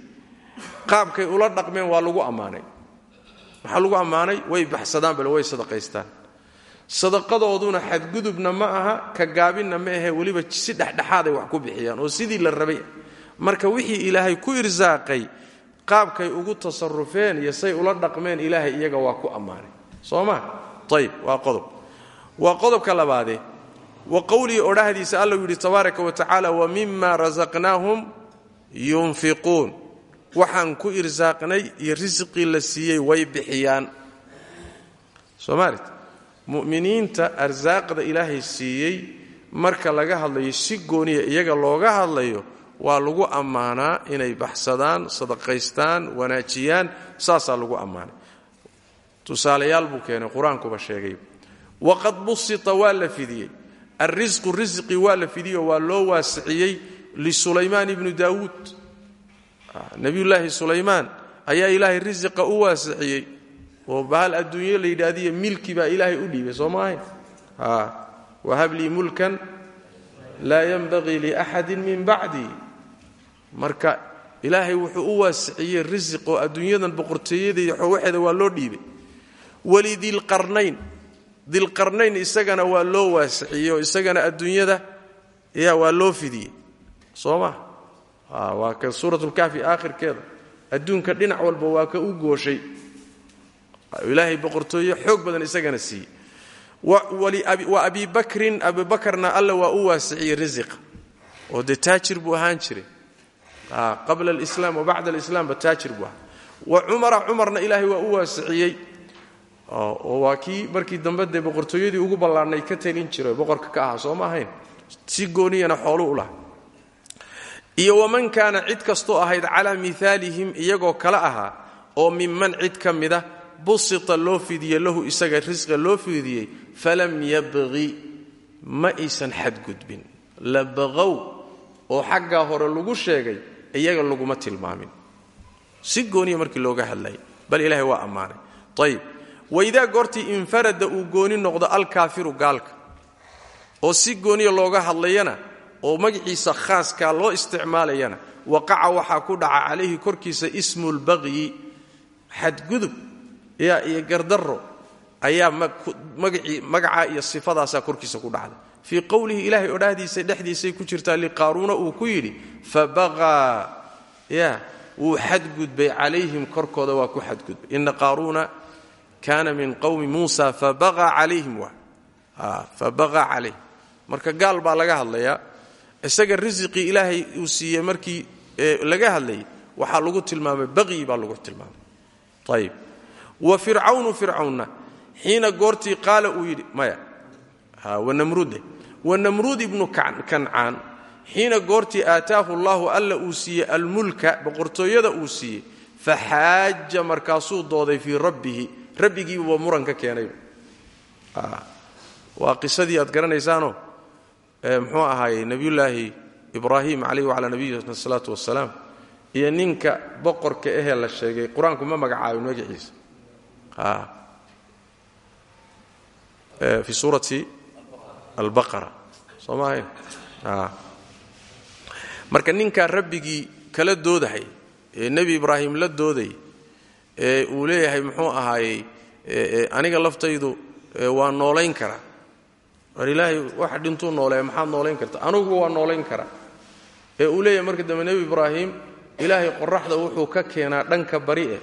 qaabkay ula dhaqmeen waa lagu ammaanay waxaa lagu ammaanay? Way baxsadaan bale way sadaqaystaan. Sadaqadooduna xadgudubna ma aha ka gaabinna ma ahe weliba si dhexdhexaaday wax ku bixiyaan oo sidii la rabay. Marka wixii ilaahay ku irsaaqay qaabkay ugu tasarufeen iyo say ula dhaqmeen ilaahay iyaga waa ku ammaanay. Soo ma? Ayib waa qodob. Waa qodobka labaadee wa qowlii odhahdiisa alla yidhi tabaaraka wa tacaala wa mima rasaqnaahum yunfiquun waxaan ku irsaaqnay iyo risqii la siiyey way bixiyaan. Soomaalit mu'miniinta arsaaqda ilaahay siiyey marka laga hadlayo si gooniya iyaga looga hadlayo waa lagu ammaanaa inay baxsadaan sadaqaystaan wanaajiyaan saasaa lagu ammaanay. Tusaalayaal buu keenay qur'aankuba sheegay. Waqad busita waa la fidiyey. Alrisqu risqi waa la fidiyo waa loo waasiciyey lisulaymaan ibnu daawuud nebiyullaahi sulaymaan ayaa ilaahay risiqa u waasiciyey. Oo bahal adduunyo la yidhaahdiyo milki baa ilaahay u dhiibay soo maahayn? Wahab lii mulkan laa yanbagii liaxadin min bacdii marka ilaahay wuxuu u waasiciyey risiq oo adduunyadan boqortooyada waxeeda waa loo dhiibay. Walidilqarnayn dilqarnayn isagana waa loo waasiciyey oo isagana adduunyada ya waa loo fidiyey. Soo ma waa ka suuratlkaafi aakhirkeeda. Adduunka dhinac walba waa ka u gooshay. Ilaahay boqortooye xoog badan isagana siiyey wa abi bakrin abibakarna alla waa u waasiciyey risiqa oo dee taajir buu ahaan jiray. Qabla alislaam wa bacda alislaamba taajir buu wa cumara cumarna ilaahay waa u waasiciyey. Oo waa kii markii dambe dee boqortooyadii ugu ballaarnay ka talin jiray boqorka ka ahaa soo ma ahayn? Si gooniyana xoolu u laha iyo waman kaana cid kastoo ahayd calaa miaalihim iyagoo kale ahaa oo minman cid ka mida busita loo fidiyey lahu isaga risqa loo fidiyey falam yabqi ma aysan xadgudbin. La baqow oo xaggaa hore lagu sheegay iyaga laguma tilmaamin. Si gooniya markii looga hadlaya bal ilaahay waa ammaanay. Ayib waidaa goortii infarada uu gooni noqdo alkaafiru gaalka oo si gooniya looga hadlayana oo magaciisa khaaskaa loo isticmaalayana waqaca waxaa ku dhaca calayhi korkiisa ismu lbaqyi xadgudub yaa iyo gardarro ayaa magacaa iyo sifadaasaa korkiisa ku dhacda fii qowlihi ilaahay odhaahdiisa dhexdiisay ku jirtaa liqaaruuna uu ku yidhi fabaqaa ya wuu xadgudbay calayhim korkooda waa ku xadgudbay. Ina qaaruuna kaana min qowmi muusa fabaqaa calayhim waa. Fabaqaa calayhim. Marka gaal baa laga hadlayaa isaga risiqii ilaahay uu siiyey markii laga hadlayay waxaa lagu tilmaamay baqyi baa lagu tilmaamay. Ayib wa fircawnu fircawnna xiina goortii qaala uu yidhi maya wanamruude wanamruud ibnu kancaan xiina goortii aataahu allaahu alla uu siiyey almulka boqortooyada uu siiyey faxaaja markaasuu dooday fii rabbihi rabbigiibuba muran ka keenay. Waa qisadii aad garanaysaanoo muxuu ahaayey nebiyullaahi ibraahim calayh wacalaa nabiyina salaatu wasalaam iyo ninka boqorka ahee la sheegay qur'aanku ma magacaabin magaciisa. Fi suurati albaqara. Soo ma ahayn? Marka ninkaa rabbigii kala doodahay ee nebi ibraahim la dooday ee uu leeyahay muxuu ahaayey aniga laftaydu waa noolayn karaa war ilaahay waxa dhintuu nooleeya maxaad noolayn karta? Anuguba waa noolayn karaa ee uu leeyahay marka dambe nebi ibraahim ilaahay qoraxda wuxuu ka keenaa dhanka bari eh.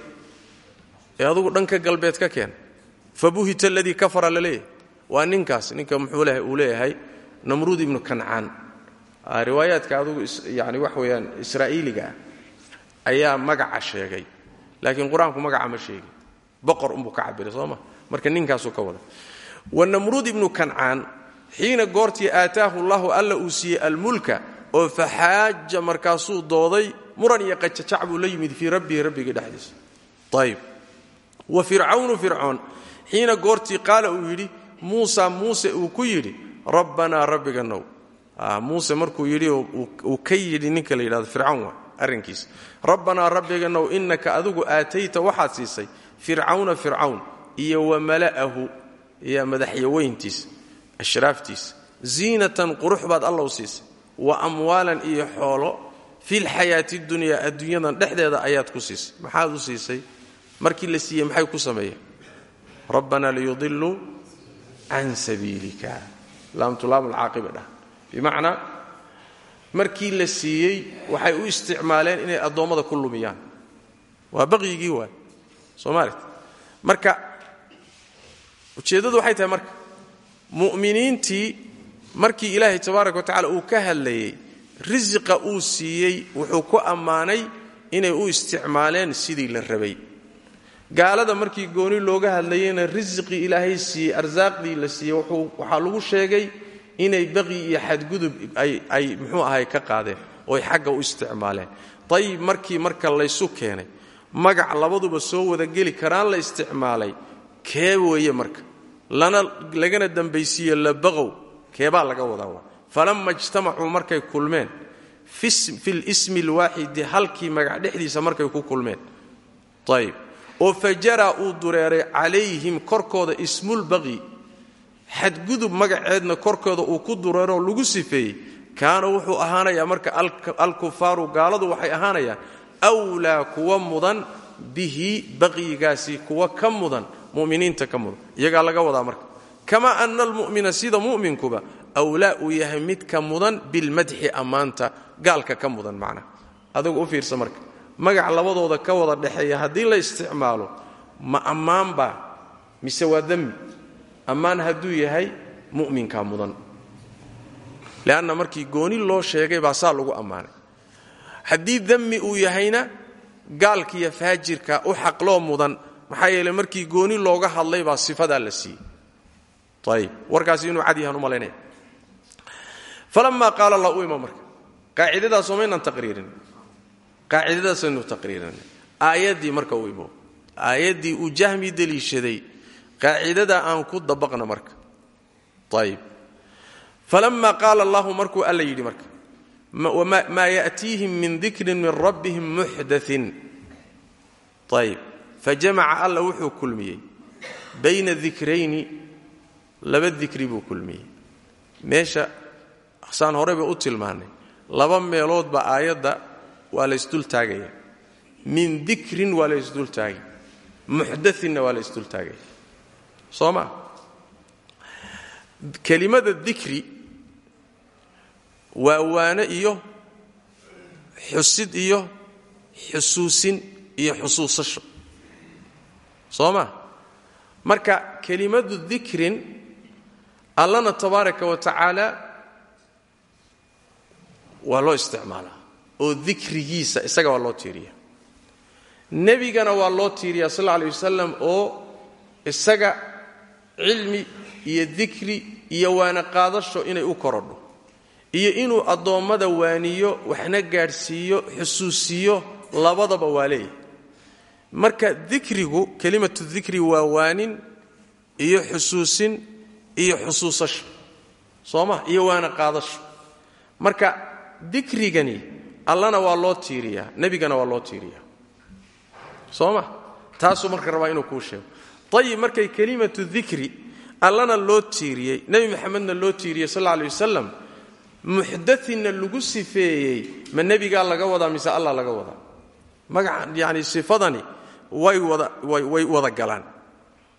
Ee adugu dhanka galbeed ka keena fabuhita aladii kafara la leeyahay. Waa ninkaas ninka muxuu uu leeyahay namruud ibnu kancaan. Riwaayaadka adugu yani wax weeyaan israa'iiliga ah ayaa magaca sheegay. Laakiin qur'aanku magaca ma sheegin. Boqor unbuu ka cabiray soo ma? Marka ninkaasuu ka wada. Wanamruud ibnu kancaan xiina goortii aataahu llahu alla uu siiyey almulka oo faxaaja markaasuu dooday muran iyo qajajac buu la yimid fii rabbihi rabbigii dhexdiisa. Ayib wa fircawnu fircoon xiina goortii qaala uu yidhi muusa muuse uu ku yidhi rabbanaa rabbiganow muuse markuu yidhi uu ka yidhi ninka la yidhahdo fircawn waa arrinkiisa. Rabbanaa rabbiganow innaka adigu aatayta waxaad siisay fircawna fircawn iyo wa mala'ahu iyo ashraaftiisa ziinatan qurux baad alla u siisay. Wa amwaalan iyo xoolo filxayaati dunyaa adduunyadan dhexdeeda ayaad ku siisay. Maxaad u siisay? Markii la siiyey maxay ku sameeyeen? Rabbanaa liyudiluu can sabiilika. Laamtulaam alcaaqiba dhah bimacnaa markii la siiyey waxay u isticmaaleen inay addoommada ku lumiyaan. Waa baqyigii waay. Marka mu'miniintii markii ilaahay tabaaraka wa tacala uu ka hadlayey risiqa uu siiyey wuxuu ku ammaanay inay u isticmaaleen sidii la rabay. Gaalada markii gooni looga hadlayeyna risiqii ilaahay siiyey arsaaqdii la siiyey waxaa lagu sheegay inay baqyi iyo xadgudub ay muxuu ahay ka qaadeen ooy xagga u isticmaaleen. Dayib markii marka laysu keenay magac labaduba soo wada geli karaan la isticmaalay kee weeye marka lagana dambaysiiye labaqow keebaa laga wadaa falamma ijtamacuu markay kulmeen fi lismi alwaaxidi halkii magac dhexdiisa markay ku kulmeen. Ayib oo fajara uu dureeray calayhim korkooda ismulbaqyi xadgudub magaceedna korkooda uu ku dureeroo lagu sifeeyey. Kaana wuxuu ahaanayaa marka alkufaaru gaaladu waxay ahaanayaan wlaa kuwa mudan bihi baqyigaasi kuwa ka mudan muminiinta ka mudan iyagaa laga wadaa marka. Kama ana almu'mina sida mu'minkuba wlaa uu yahay mid ka mudan bilmadxi ammaanta gaalka ka mudan macnaha adigu u fiirsa marka. Magac labadooda ka wada dhexeeya haddii la isticmaalo ma ammaanbaa mise waa dembi? Ammaan hadduu yahay mu'minkaa mudan. Leanna markii gooni loo sheegay baa saa lagu ammaanay. Haddii demmi uu yahayna gaalkiiyo faajirka u xaqloo mudan maxaa yeele markii gooni looga hadlay baa sifadaa la siiyey. Ayib warkaasi inuu cad yahaan u falammaa qaala la u marka qaacidadaasoo maynan taqriirin. Qaacidadaasaynu taqriirin. Aayaddii marka u imo. Aayaddii jahmi deliishaday. Qaacidadaa aan ku dabaqna marka. Ayib falamma qaala allahu markuu alla yidhi marka maa ya'tiihim min dikrin min rabbihim muxdain ayib fajamaca alla wuxuu kulmiyey bayna dikrayni laba dikri buu kulmiyey. Meesha saan horeyba u tilmaannay. Laba meeloodba aayadda waa la ysdultaagaya min dikrin waa ysdultaagay muxdainna waa la ysdultaagaya soo ma? Kelimada dikri waa waane iyo xusid iyo xusuusin iyo xusuusasho soo ma marka kelimadu dikrin allana tabaaraka wa tacaala waa loo isticmaalaa oo dikrigiisa isaga waa loo tiiriya nebigana waa loo tiiriyaa sal alla alay wasalam oo isaga cilmi iyo dikri iyo waana qaadasho inay u korodho iyo inuu addoommada waaniyo waxna gaadhsiiyo xusuusiyo labadaba waa leeyahy marka dikrigu kelimatu dikri waa waanin iyo xusuusin iyo xusuusasho soo ma? Iyo waana qaadasho marka dikrigani allana waa loo tiiriyaa nebigana waa loo tiiriyaa. Soo ma? Taasuu marka rabaa inuu kuu sheego. Ayib markay kelimatu dikri allana loo tiiriyey nebi maxamedna loo tiiriyey sal alla alay wasalam lagu sifeeyey ma nebigaa laga wadaa mise allah laga wadaa? Magaca yani sifadani way wada galaan.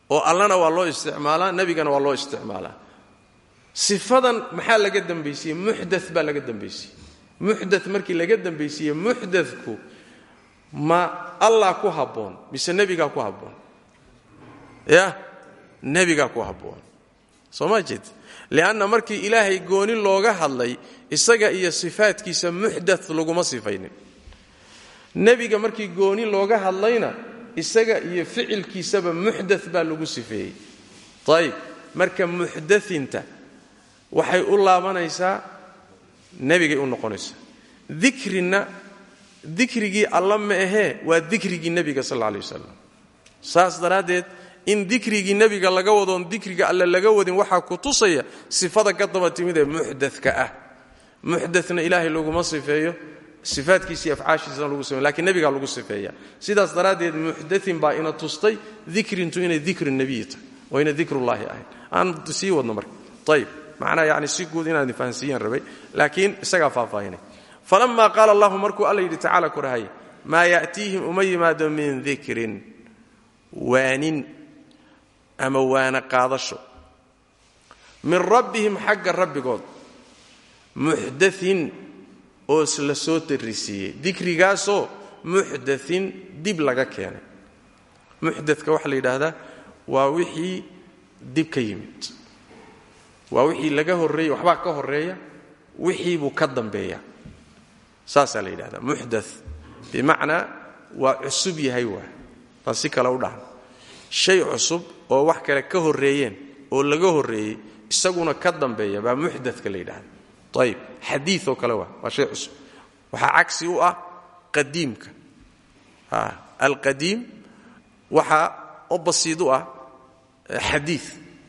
Oo allana waa loo isticmaalaa nebigana waa loo isticmaalaa. Sifadan maxaa laga dambaysiiyey muxda baa laga dambaysiiyey muxda markii laga dambaysiiye muxdadku ma allah ku habboon mise nebigaa ku habboon? Ya nebigaa ku habboon. Soo lianna markii ilaahay gooni looga hadlay isaga iyo sifaadkiisa muxda laguma sifaynin. Nebiga markii gooni looga hadlayna isaga iyo ficilkiisaba muxda baa lagu sifeeyey. Ayib marka muxdainta waxay u laabanaysaa nebigay u noqonaysaa. Dikrina dikrigii alla ma ahee waa dikrigii nebiga sal alay wasalam saas daraaddeed in dikrigii nebiga laga wadoon dikriga alle laga wadin waxaa ku tusaya sifada ka daba timid ee muxdaka ah. Muxdana ilaahay laguma sifeeyo sifaadkiisii afcaashiisana lagu sifeeyo lakiin nebigaa lagu sifeeya. Sidaas daraaddeed muxdain baa ina tustay dikrintu inay dikri nebiyi tahay oo ina dikrullaahi ahayn aan sii wadno marka. Ayib macnaa yani si guud inaan fahansiiyaan rabay laakiin isagaa faahfaahinay. Falamma qaala allahu markuu alla yidhi tacala korahaye maa ya'tiihim uma yimaado min dikrin waanin ama waana qaadasho. Min rabbihim xagga rabbigood. Muxdain oo la soo darisiiyey dikrigaasoo muxdain dib laga keenay. Muxdadka waxaa la yidhaahdaa waa wixii dib ka yimid. Waa wixii laga horreeyey waxbaa ka horreeya wixii buu ka dambeeya. Saasaa la yidhahdaa muxda bimacnaa waa cusub yahay waa. Baan si kale u dhahan shay cusub oo wax kale ka horreeyeen oo laga horreeyey isaguna ka dambeeya baa muxdadka la yidhahda ayib xadiioo kale waa waa shay cusub. Waxaa cagsi u ah qadiimka. Alqadiim waxaa oo basiid u ah xadii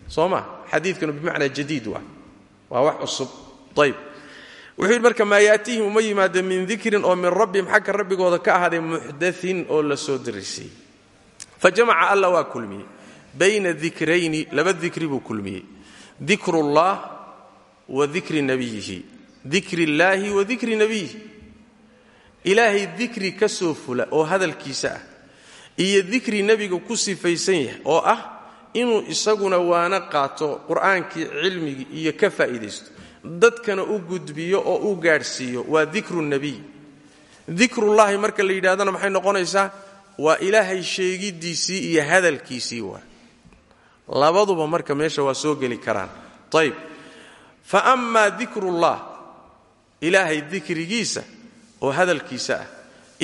soo ma? Xadiikanu bimacnaa jadiid waa waa wax cusub. Ayb wuxuu yidhi marka maa yaatihim uma yimaado min dikrin oo min rabbihim xagga rabbigooda ka ahaaday muxdain oo la soo darisay fa jamaca alla waa kulmiyey. Bayna dikrayni laba dikri buu kulmiyey. Dikrullah wa dikri nabiyihi. Dikri illaahi wa dikri nabiyihi. Ilaahay dikri ka soo fula oo hadalkiisa ah iyo dikri nebiga ku sifaysan yahay oo ah inuu isaguna waana qaato qur'aankii cilmigii iyo ka faa'iidaysto. Dadkana u gudbiyo oo u gaadhsiiyo waa dikru nebiy dikrullaahi marka la yidhahdana maxay noqonaysaa? Waa ilaahay sheegiddiisii iyo hadalkiisii waa. Labaduba marka meesha waa soo geli karaan. Ayb fa ammaa dikrullah ilaahay dikrigiisa oo hadalkiisa ah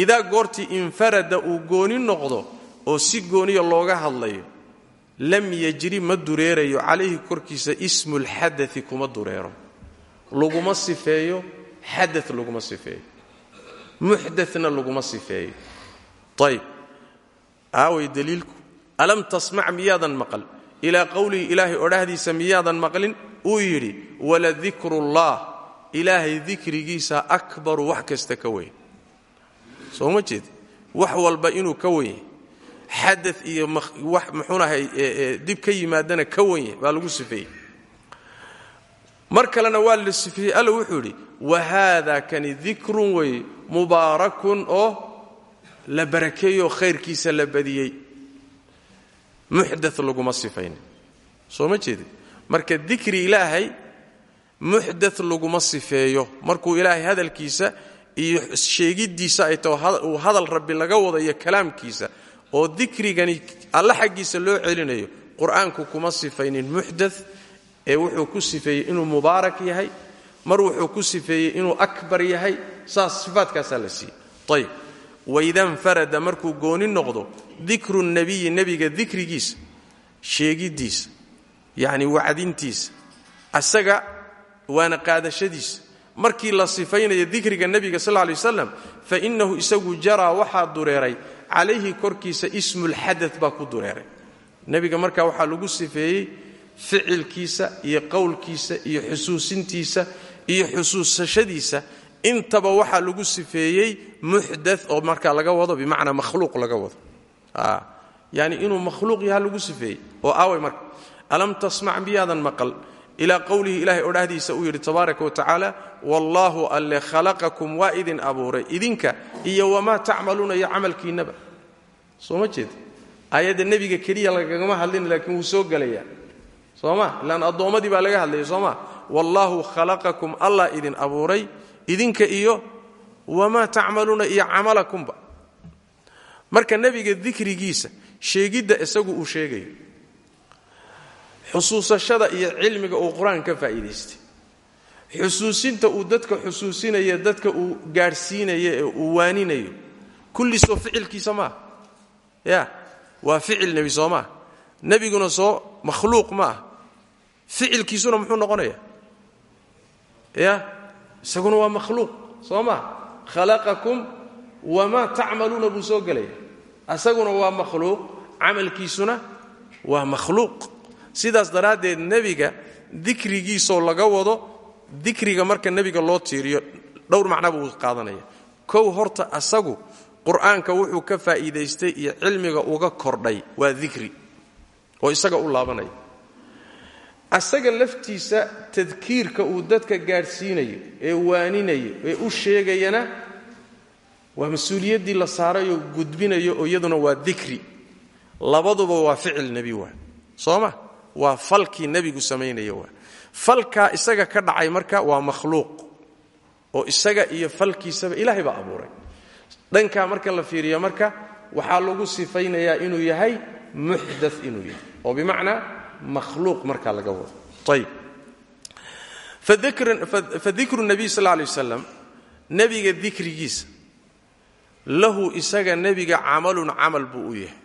idaa goortii infarada uu gooni noqdo oo si gooniya looga hadlayo lam yajri ma dureerayo calayhi korkiisa ismu lxadai kuma dureero. Laguma sifeeyo xada laguma sifeeyo. Muxdana laguma sifeeyo. Ayb aaway daliilku alam tasmac miyaadan maqal? Ilaa qowlihi ilaahay odhahdiisa miyaadan maqlin uu yidhi waladikrullaah ilaahay dikrigiisa akbaru wax kasta ka weyn. Soo wax walba inuu ka wen yahay. Xada iyo muxuunahay dib ka yimaadana ka wen baa lagu sifeeyey. Mar kalena waa la sifeeyey alla wuxuu yidhi wa haada kani dikrun wey mubaarakun oo la barakeeyoo khayrkiisa la badiyey. Muxda laguma sifaynin. Soo marka dikri ilaahay muxda laguma sifeeyo. Markuu ilaahay hadalkiisa iyo sheegiddiisa ay taho hadal rabbi laga wado iyo kalaamkiisa oo dikrigani alla xaggiisa loo celinayo qur'aanku kuma sifaynin. Muxda ee wuxuu ku sifeeyey inuu mubaarak yahay mar wuxuu ku sifeeyey inuu akbar yahay saas sifaadkaasaa la siiyey. Ayb waidanfarada markuu gooni noqdo dikru nabiyi nebiga dikrigiisa sheegiddiisa yacni wacdintiisa asaga waana qaadashadiisa markii la sifaynayo dikriga nebiga sal lay waslam fa innahu isagu jaraa waxaa dureeray. Calayhi korkiisa ismulxada baa ku dureeray. Nebiga markaa waxaa lagu sifeeyey ficilkiisa iyo qowlkiisa iyo xusuusintiisa iyo xusuusashadiisa. Intaba waxaa lagu sifeeyey muxda oo markaa laga wado bimacnaa makhluuq laga wado. Yani inuu makhluuq yaha lagu sifeeyey. Oo aaway marka alam tasmac miyaadan maqal? Ilaa qowlihi ilahay odhahdiisa uu yidhi tabaaraka wa tacaala wallaahu alle khalaqakum waa idin abuuray idinka iyo wamaa tacmaluuna iyo camalkiinnaba. Soo ma jeed? Aayadda nebiga keliya lagagama hadlin laakiin wuu soo gelayaa soo ma? Ilaan addoommadii baa laga hadlaya soo ma? Wallaahu khalaqakum allah idin abuuray idinka iyo wamaa tacmaluuna iyo camalakumba. Marka nebiga dikrigiisa sheegidda isagu uu sheegayo xusuusashada iyo cilmiga uu qur'aan ka faa'iidaystay. Xusuusinta uu dadka xusuusinayo dadka uu gaadhsiinayo ee uu waaninayo kulli soo ficilkiisa maaha ya waa ficil nebi soo maaha nebiguna soo makhluuq ma ah ficilkiisuna muxuu noqonaya? Ya isaguna waa makhluuq soo maa khalaqakum wamaa tacmaluuna buu soo gelaya. Isaguna waa makhluuq camalkiisuna waa makhluuq sidaas daraaddeed nebiga dikrigiisoo laga wado dikriga marka nebiga loo tiiriyo dhowr macna buu qaadanaya. Kow horta asagu qur'aanka wuxuu ka faa'iidaystay iyo cilmiga uga kordhay waa dikri oo isaga u laabanaya. Asaga laftiisa tadkiirka uu dadka gaadhsiinayo ee waaninayo ee u sheegayana waa mas'uuliyaddii la saarayoo gudbinayo oo iyaduna waa dikri. Labaduba waa ficil nebi waa. Soo ma waa falkii nebigu samaynaya waa. Isaga ka dhacay marka waa makhluuq oo isaga iyo falkiisaba ilaahay baa abuuray. Dhankaa marka la fiiriyo marka waxaa lagu sifaynayaa inuu yahay muxda inuu yahay oo bimacnaa makhluuq markaa laga wado. Ayb fadikru nabiy sal lay waslam nebiga dikrigiisa lahu isaga nebiga camalun camal buu u yahay.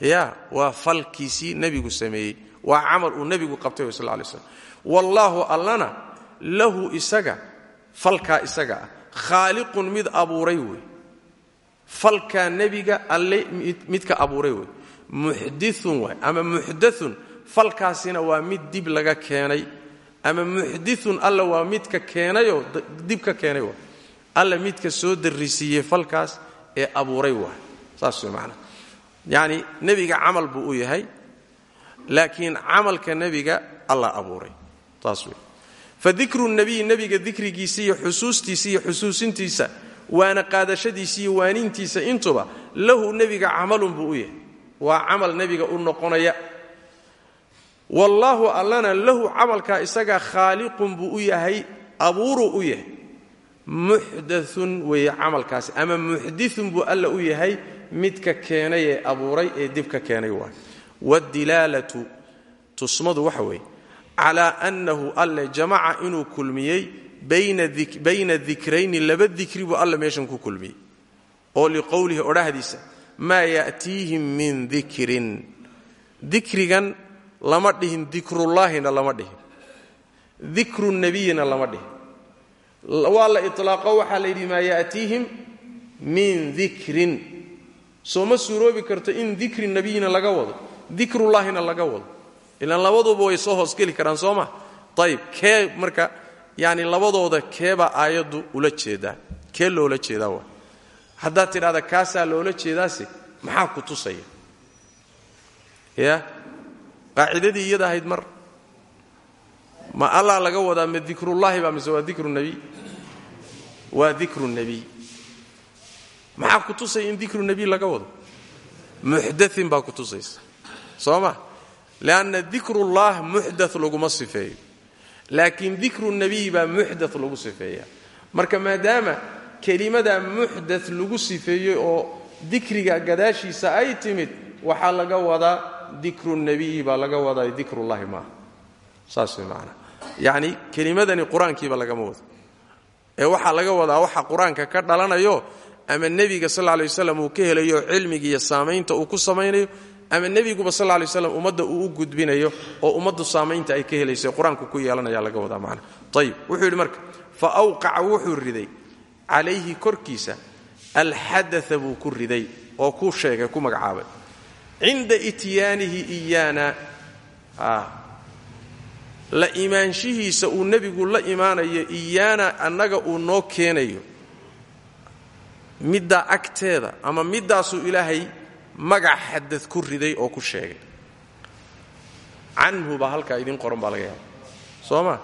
Ya waa falkiisii nebigu sameeyey waa camal uu nebigu qabtay w sal lay slam wallaahu allana lahu isaga falkaa isaga ah khaaliqun mid abuuray wey. Falkaa nebiga alle midka abuuray wey. Muxdiun waay ama muxdaun falkaasina waa mid dib laga keenay. Ama muxdiun alla waa midka keenayoo dib ka keenay waay alla midka soo darrisiiyey falkaas ee abuuray waay saas way macnaa nebiga camal buu u yahay laakiin camalka nebiga alla abuuray. Saas wey fadikru nabiyi nebiga dikrigiisa iyo xusuustiisa iyo xusuusintiisa waana qaadashadiisa iyo waanintiisa intuba lahu nebiga camalun buu u yahay. Waa camal nebiga u noqonaya. Wallaahu allana lahu camalkaa isagaa khaaliqun buu u yahay abuuruu u yahay. Muxdaun weeye camalkaasi ama muxdiun buu alla u yahay midka keenay ee abuuray ee dib ka keenay waay waddilaalatu tusmadu waxa weeye calaa annahu alle jamaca inuu kulmiyey bayna dikrayni laba dikri buu alle meeshan ku kulmiyey oo liqowlihi odhahdiisa maa ya'tiihim min dikrin. Dikrigan lama dhihin dikrullaahina lama dhihin dikru nebiyina lama dhihin. Waa la ilaaqo waxaa la yidhi maa ya'tiihim min dikrin. Soo ma suuroobi karto in dikri nebiyina laga wado dikrullaahina laga wado. Ilaan labaduba way soo hoosgeli karaan soo ma? Ayib kee marka yani labadooda keebaa aayaddu ula jeedaa. Kee loola jeedaa waa? Haddaad tidhahda kaasaa loola jeedaase maxaa ku tusaya? Ya? Qaacidadii iyada ahayd mar. Ma allah laga wadaa ma dikrullaahi baa mise waa dikru nebiy waa dikru nebiy maxaa ku tusaya in dikru nebiy laga wado? Muxdain baa ku tusaysa soo ma leanna dikrullah muxda laguma sifeeyo. Laakiin dikru nebiy baa muxda lagu sifeeya. Marka maadaama kelimada muxda lagu sifeeyey oo dikriga gadaashiisa ay timid waxaa laga wadaa dikru nebiyi baa laga wadaa dikrullahi maaha saas way yacni kelimadani qur'aankiiba lagama wado. Ee waxaa laga wadaa waxa qur'aanka ka dhalanayo ama nebiga sal lay waslam uu ka helayo cilmiga iyo saamaynta uu ku samaynayo ama nebiguba sal lay waslam ummadda uu u gudbinayo oo ummaddu saamaynta ay ka helayso qur'aanku ku yeelanaya laga wadaa macna. Ayib wuxuu yidhi marka fa awqaca wuxuu riday calayhi korkiisa alxadaa buu ku riday oo ku sheegay ku magacaabay. Cinda ityaanihi iyaana la imaanshihiisa uu nebigu la imaanayo iyaana annaga uu noo keenayo. Middaa agteeda ama middaasuu ilaahay magac xadad ku riday oo ku sheegay. Canhu baa halkaa idiin qoran baa laga yaaba soo ma?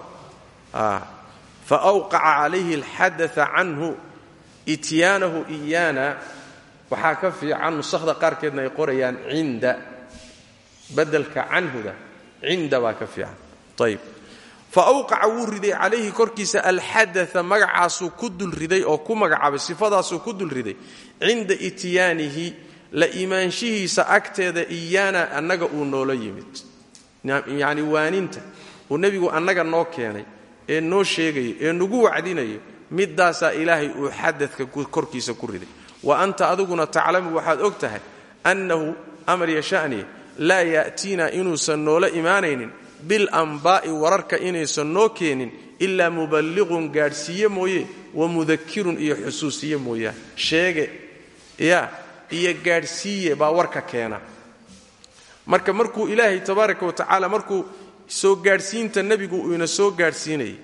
Fa awqaca calayhi alxadaa canhu ityaanahu iyaana. Waxaa ka fiican nusahda qaarkeedna ay qorayaan cinda. Badelka canhuda cinda baa ka fiican. Ayb fa awqaca wuu riday korkiisa alxadaa magacaasuu ku dul riday oo ku magacaabay sifadaasuu ku dul riday cinda ityaanihi la imaanshihiisa agteeda iyaana annaga uu noola yimid. Yacni waaninta uu nebigu annaga noo keenay ee noo sheegayo ee nagu wacdinayo midaasaa ilaahay uu xadadka korkiisa ku riday. Wa anta adiguna taclamu waxaad og tahay annahu amar yasha'ni laa ya'tiina inuusan noola imaanaynin bilanbaa'i wararka inaysan noo keenin ilaa muballiqun gaadhsiiye mooye wa mudakirun iyo xusuusiye mooyaane sheege ya iyo gaadhsiiye baa warka keena. Marka markuu ilaahay tabaaraka wa tacaala markuu soo gaadhsiinta nebigu uu ina soo gaadhsiinayay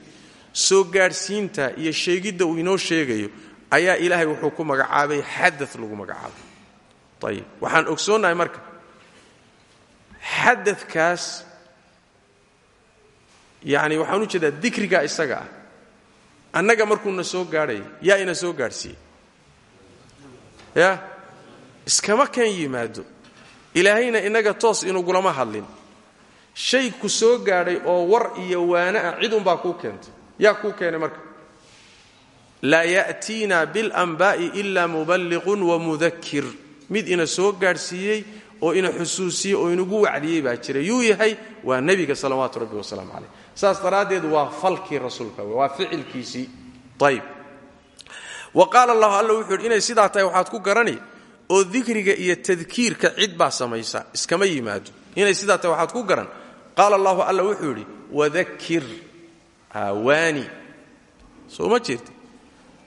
soo gaadhsiinta iyo sheegidda uu inoo sheegayo ayaa ilaahay wuxuu ku magacaabay xada lagu magacaabay. Ayib waxaan ogsoonnahay marka xadadkaas yacni waxaan u jeedaa dikrigaa isaga ah. Annaga markuuna soo gaadhaya yaa ina soo gaadhsiiyey? Ya iskama kan yimaado. Ilaahayna innaga toos inugulama hadlin. Shay ku soo gaadhay oo war iyo waana ah cidunbaa kuu keentay. Yaa kuu keenay marka? Laa ya'tiina biاlanbaa'i ila muballiqun wamudakir mid ina soo gaadhsiiyey oo ina xusuusiyey oo inagu wacdiyey baa jira. Yuu yahay waa nebiga salawaatu rabbi wasalaamu calayh. Saas daraaddeed waa falkii rasuulka waa ficilkiisii. Ayb wa qaala allahu alla wuxuu inay sidaa tahay waxaad ku garani oo dikriga iyo tadkiirka cid baa samaysa iskama yimaado. Inay sidaa tahay waxaad ku garan. Qaala allahu alla wuxuu yidhi wadakir waani soo ma jeerta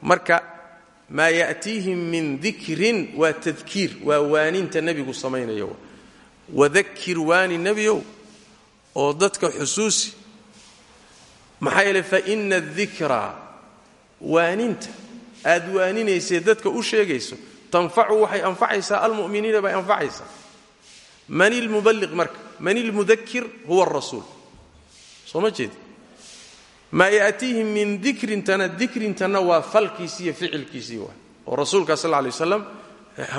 marka maa ya'tiihim min dikrin waa tadkiir waa waaninta nebigu samaynayo. Wadakir waani nebiyow oo dadka xusuusi. Maxaa yeele faina adikraa waaninta. Aad waaninaysee dadka u sheegayso tanfacu waxay anfacaysaa almu'miniina bay anfacaysaa. Man ilmuballiq marka man ilmudakir huwa arasuul soo ma jeedi? Maa ya'tiihim min dikrintana dikrintana waa falkiisii iyo ficilkiisii waa. Oo rasuulka sal lay waslam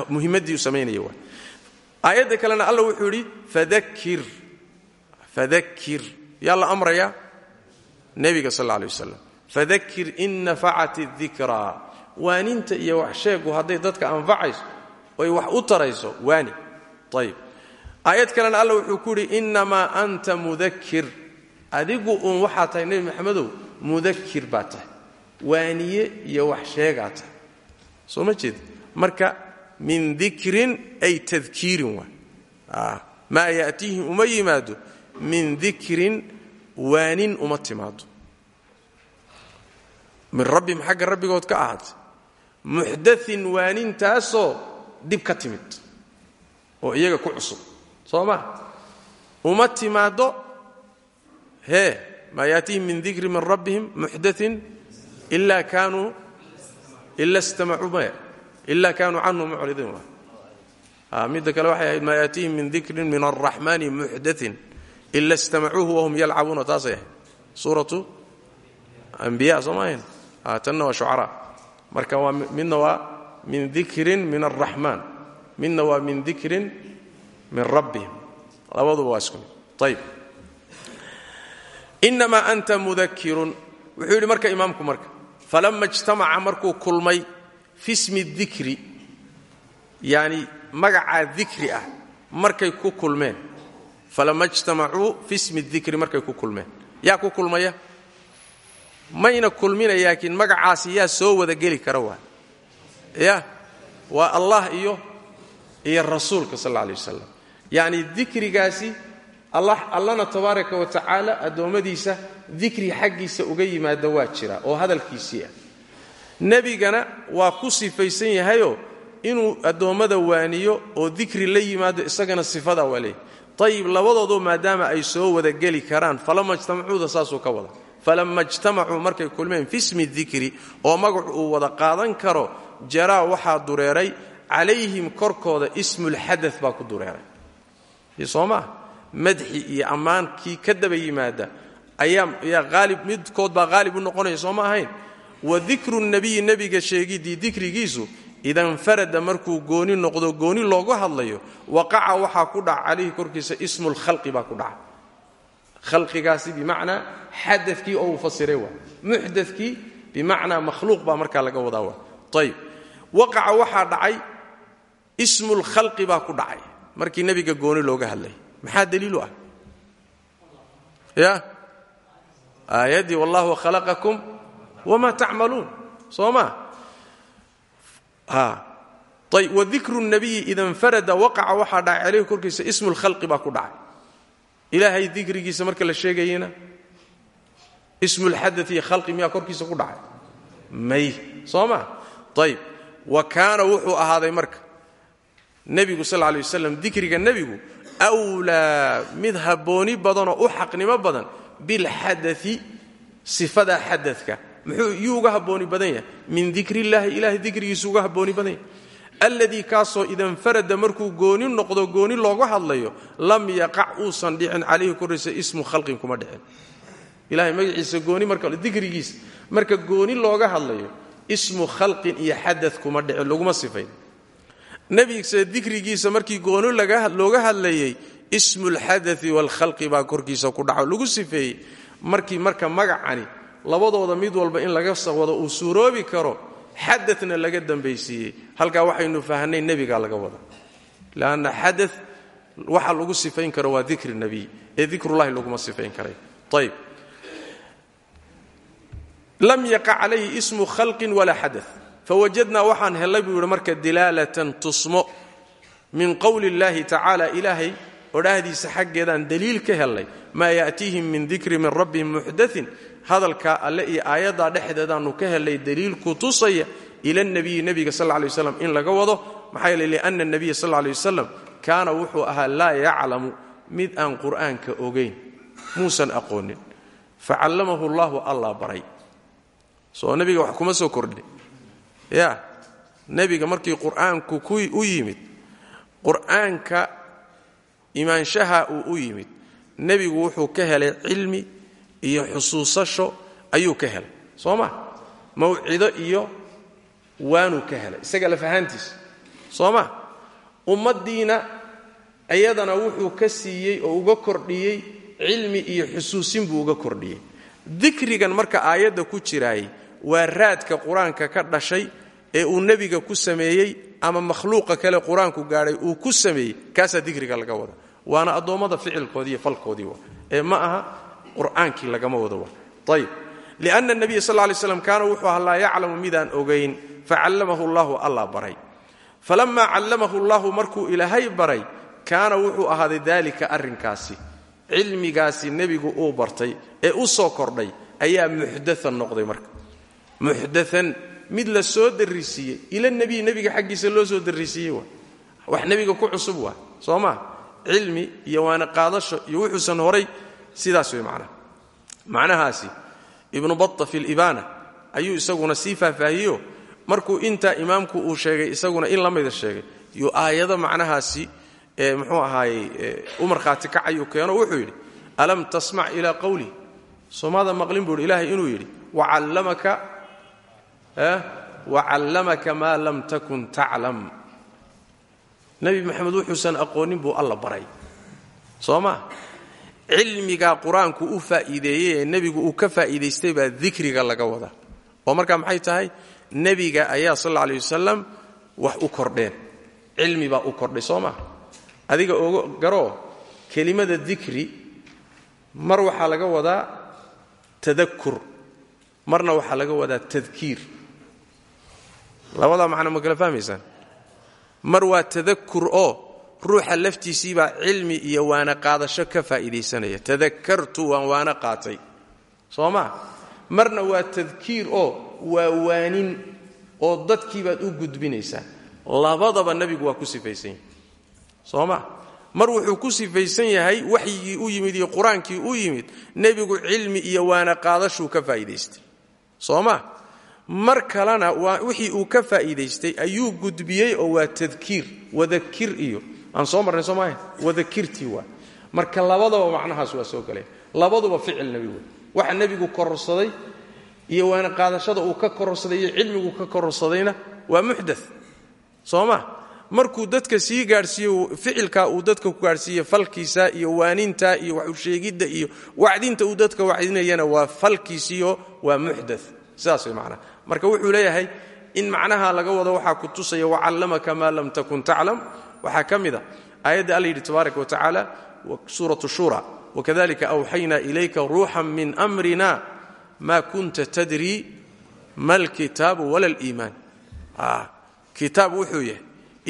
muhimmaddii u samaynaya waa. Aayadda kalena alla wuxuu yidhi fadakir fadakir yaa la amrayaa? Nebiga sal lay wasalam fadakir in nafacat dikraa waaninta iyo wax sheegu hadday dadka anfacayso oy wax u tarayso waani. Ayib aayad kalena alla wuxuu ku yidhi innamaa anta mudakir adigu uun waxaa tahay nebi maxamedow mudakir baa tahay. Waaniye iyo wax sheegaa tahay. Soo marka min dikrin ay tadkiirin waa. Maa ya'tiihim uma yimaado. Min dikrin waanin uma timaado. Min rabbihim xagga rabbigood ka ahaatay muxdain waanintaasoo dib ka timid oo iyaga ku cusub. Soo ma? Uma timaaddo? Hee maa min dikri min rabbihim muxdain ila kaanuu ila stamacuu maya ila kaanuu canhu mucridiin midda kale waxay ahayd maa yaatihim min dikrin min alraxmani muxdain ila istamacuuhu wahum yalcabuuna taasay ahayd. Suuratu ambiya soo maahayn tanna waa marka waa midna waa min dikrin min alraxmaan midna waa min dikrin min rabbihim. Labaduba waa isku mid. Ayb inamaa anta mudakirun wuxuu yidhi marka imaamku marka falama ijtamaca markuu kulmay fi smi dikri yani magacaa dikri ah markay ku kulmeen. Falama ijtamacuu fi smi dikri markay ku kulmeen. Yaa ku kulmaya mayna kulmina laakiin magacaasi yaa soo wada geli kara waa. Ya waa allah iyo iyo rasuulka sal alay wasalam yacni dikrigaasi allana tabaaraka wa tacaala addoommadiisa dikri xaggiisa uga yimaada waa jira oo hadalkiisii ah. Nebigana waa ku sifaysan yahayoo inuu addoommada waaniyo oo dikri la yimaado isagana sifadaa waa leeyahy ayib maadaama ay soo wada geli karaan falama ijtamacuuda saasuu ka wada falama ijtamacuu markay kulmeen fi smi dikri oo magacu uu wada qaadan karo jaraa waxaa dureeray calayhim korkooda ismulxada baa ku dureeray. Soo maa madxi iyo ammaankii ka daba yimaada midkood baa haalib u noqonaya soo ma ahayn? Wa dikru nabiyi nebiga sheegidii dikrigiisu idanfarada markuu gooni noqdo gooni loogu hadlayo waqaca waxaa ku dhaca calayhi korkiisa ismu lkhalqi baa ku dhaca khalqigaasi bimacnaa xadakii oo uu fasiray waa. Muxdakii bimacnaa makhluuq baa markaa laga wadaa waa. Ayib waqaca waxaa dhacay ismu lkhalqi baa ku dhacay. Markii nebiga gooni looga hadlay. Maxaa daliilu ah? Ya? Aayaddii wallahu khalaqakum wma tacmaluun. Soo ma? Ayb wadikru nabiyi ida nfarada waqaca waxaa dhacay calayhi korkiisa ismu lkhalqi baa ku dhacay ilaahay dikrigiisa marka la sheegayena ismu lxadai iyo khalqi miyaa korkiisa ku dhacay? May. Soo ma? Ayb wa kaana wuxuu ahaaday marka nebigu sal lay waslam dikriga nebigu wlaa mid habbooni badanoo u xaqnimo badan bilxadai sifadaa xadadka muxuu yuu uga habbooni badan yahay. Min dikriillaahi ilahay dikrigiisu uga habbooni badan yahay alladii kaasoo idanfarada markuu gooni noqdo gooni looga hadlayo lam yaqac uusan dhicin calayhi koraysa ismu khalqin kuma dhicin. Ilahay magaciisa gooni marka dikrigiisa marka gooni looga hadlayo ismu khalqin iyo xada kuma dhicin laguma sifayn. Nebigiisa dikrigiisa markii gooni looga hadlayey ismulxadai waalkhalqi baa korkiisa ku dhaco lagu sifeeyey. Markii marka magacani labadooda mid walba in laga wado uu suuroobi karo xadana laga dambaysiiyey. Halkaa waxaynu fahnay nebigaa laga wada. Lanna xada waxa lagu sifayn karo waa dikri nebiy. Ee dikrullahi laguma sifayn karay. Ayb lam yaqa calayhi ismu khalqin walaa xada fawajadnaa waxaan hellay marka dilaalatan tusmo min qowli اllahi tacaala ilaahay odhaahdiisa xaggeedaan daliil ka hellay maa ya'tiihim min dikri min rabbihim muxdain hadalkaa alle iyo aayaddaa dhexdeedaannu ka hellay daliilku tusaya ila nabiyi nebiga sal lay waslam in laga wado maxaa yeele lianna nabiya sal lay wasalam kaana wuxuu ahaa laa yaclamu mid aan qur'aanka ogayn muusan aqoonin. Facallamahu llahu allah baray. Soo nebiga wax kuma soo kordhin. Ya nebiga markii qur'aanku u yimid qur'aanka imaanshaha uu u yimid nebigu wuxuu ka helay cilmi iyo xusuusasho ayuu ka helay. Soo ma? Mawcido iyo waanuu ka helay. Isaga lafahaantiisa soo ma? Ummaddiina iyadana wuxuu ka siiyey oo uga kordhiyey cilmi iyo xusuusin buu uga kordhiyey. Dikrigan marka aayadda ku jiraayey waa raadka qur'aanka ka dhashay ee uu nebiga ku sameeyey ama makhluuqa kale qur'aanku gaadhay uu ku sameeyey. Kaasaa dikriga laga wada waana addoommada ficilkoodii iyo falkoodii wa ee ma aha qur'aankii lagama wado wa. Ayb lianna nabiya sal lay slam kaana wuxuu ahaa laa yaclamu midaan ogayn facallamahu llahu allah baray. Falammaa callamahu llahu markuu ilaahay baray kaana wuxuu ahaaday daalika arrinkaasi. Cilmigaasi nebigu uu bartay ee u soo kordhay ayaa muxdaan noqday marka. Muxdaan mid la soo darisiiyey ila nebiy nebiga xaggiisa loo soo darisiiyey waa wax nebiga ku cusub waa soo maa cilmi iyo waana qaadasho iyo wuxuusan horay sidaas way macnaha macnahaasi ibnu bata fi libaana ayuu isaguna sii faahfaahiyo. Markuu intaa imaamku uu sheegay isaguna in la mida sheegay yuu aayado macnahaasi muxuu ahaayey u markhaati kacayuu keeno wuxuu yidhi alam tasmac ilaa qowlih soomaada maqlin buu hi ilaahay inuu yidhi wacallamaka wacallamaka maa lam takun taclam. Nebi maxamed wuxuusan aqoonin buu alla baray. Soo cilmigaa qur'aanku u faa'iideeyey ee nebigu uu ka faa'iidaystay baa dikriga laga wadaa. Oo markaa maxay tahay? Nebiga ayaa sal alla alay wasalam wax u kordheen. Cilmi baa u kordhay soo maa adiga ogo garoo kelimada dikri mar waxaa laga wadaa tadakur marna waxaa laga wadaa tadkiir. Labadaa macno ma kala fahmaysaan? Mar waa tadakur oo ruuxa laftiisiibaa cilmi iyo waana qaadasho ka faa'iidaysanaya. Tadakartu waan waana qaatay. Soo marna waa tadkiir oo waa waanin oo dadkiibaad u gudbinaysaa. Labadaba nebigu waa ku sifaysan yahay. Mar wuxuu ku sifaysan yahay waxyigii u yimid iyo qur'aankii u yimid nebigu cilmi iyo waana qaadashuu ka faa'iidaystay. Soo ma? Mar kalena wixii uu ka faa'iidaystay ayuu gudbiyey oo waa tadkiir wadakir iyo aan soo marnay soo maaha? Wadakirtii waa. Marka labadaba macnahaas waa soo galay. Labaduba ficil nebi wey waxa nebigu kororsaday iyo waana qaadashada uu ka kororsaday iyo cilmigu ka kororsadayna waa muxda soo ma? Markuu dadka sii gaadhsiiyo ficilkaa uu dadka ku gaadhsiiye falkiisa iyo waaninta iyo waxusheegidda iyo wacdinta uu dadka wacdinayana waa falkiisiyo waa muxda sidaas way macnaha marka wuxuu leeyahay in macnaha laga wado waxaa ku tusaya wacallamaka maa lam takun taclam waxaa ka mid a aayadda alla yidhi tabaaraka wa tacaala suuratu shura wakadalika awxaynaa ilayka ruuxan min amrina ma kunta tadri ma alkitaabu wala liimaan kitaab wuxuu yahay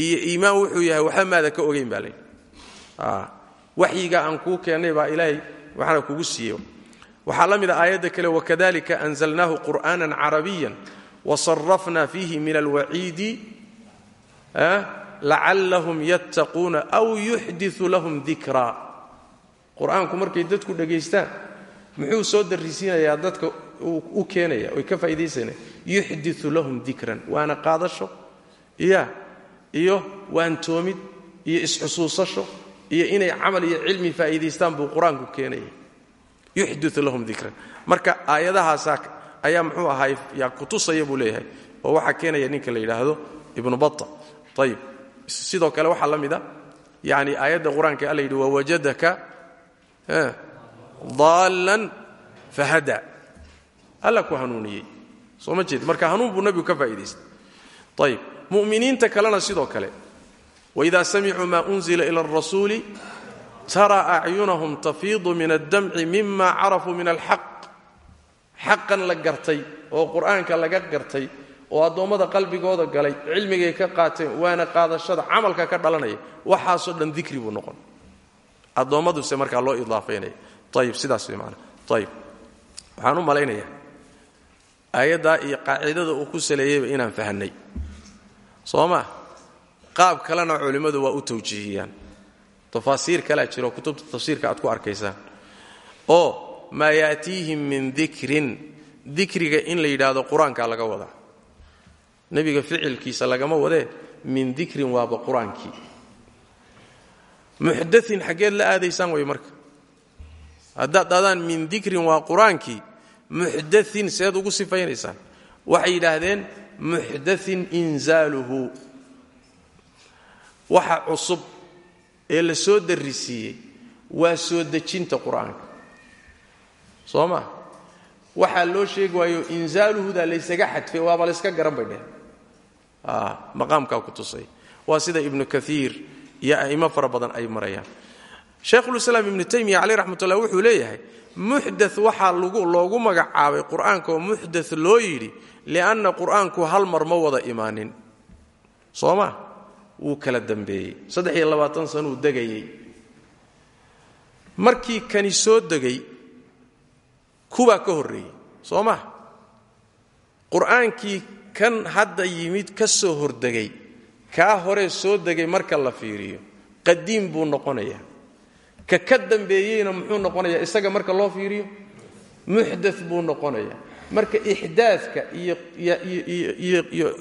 iyo iimaan wuxuu yahay waxba maada ka ogayn baa layidhi waxyiga aan kuu keennay baa ilaahay waxaana kugu siiye waxaa la mid a aayadda kale wakadalika anzalnaahu qur'aanan carabiyan wasarafna fiihi min alwaciidi lacallahum yattaquuna aw yuxdiu lahum dikraa qur'aanku markay dadku dhegaystaan muxuu soo darisiinayaa dadka u keenaya oy ka faa'iidaysanaya yuxdiu lahum dikran waana qaadasho ya iyo waantoomid iyo isxusuusasho iyo inay camal iyo cilmi faa'iidaystaan buu qur'aanku keenaya. Yuxdiu lahum dikran. Marka aayadahaasaa ayaa muxuu ahaay yaa kutusaya buu leeyahay oo waxaa keenaya ninka la yidhaahdo ibnu bata ayib sidoo kale waxaa la mid a yani aayadda qur'aanka alla yidhi wawajadaka daallan fahada. Alla ku hanuuniyey. Soo ma jeed marka hanuun buu nebigu ka faa'idaystay ayib mu'miniinta kalena sidoo kale waidaa samicuu maa unzila ila alrasuuli tara acyunahum tafiidu min addamci mima carafuu min alxaq xaqan la gartay oo qur'aanka laga gartay oo addoommada qalbigooda galay cilmigay ka qaateen waana qaadashada camalka ka dhalanaya waxaasoo dhan dikri buu noqon. Addoommaduse markaa loo idaafaynaya ayib sidaas way maanaa ayib waxaan u malaynayaa aayaddaa iyo qaacidada uu ku saleeyeyba inaan fahanay soo qaab kalena culimmadu waa u tawjiihiyaan. Tafaasiir kalea jiro kutubta tafsiirka aad ku arkaysaan. Oo maa yaatiihim min dikrin. Dikriga in la yidhaahdo qur'aankaa laga wadaa nebiga ficilkiisa lagama wadee min dikrin waaba qur'aankii. Muxdain xaggeed la aadaysaan way marka. Haddaad dhadaan min dikrin waa qur'aankii muxdain seed ugu sifaynaysaan. Waxay yidhaahdeen muxdain inzaaluhu. Waxa cusub ee la soo darrisiiyey waa soo dejinta qur'aanka. Soo ma? Waxaa loo sheegi waayo inzaaluhudaa laysaga xadfay waaba layska garan bay dheheen maqaamkaa ku tusay. Waa sida ibnu kaiir iyo a'imo fara ay marayaan. Shaykhulislaam ibnu taymiya caleyh raxmatullah wuxuu leeyahay muxda waxaa loogu magacaabay qur'aanka oo muxda loo yidhi lianna qur'aanku hal mar ma wada imaanin. Soo ma? Wuu kala dambeeyey. Saddex iyo labaatan sanuu degayey. Markii kani soo degay kubaa ka horreeyey. Soo ma kan hadda yimid ka soo hordegay kaa horee soo degay marka la fiiriyo qadiim buu noqonayaa. Ka ka dambeeyeyna muxuu noqonayaa isaga marka loo fiiriyo? Muxda buu noqonayaa. Marka ixdaadka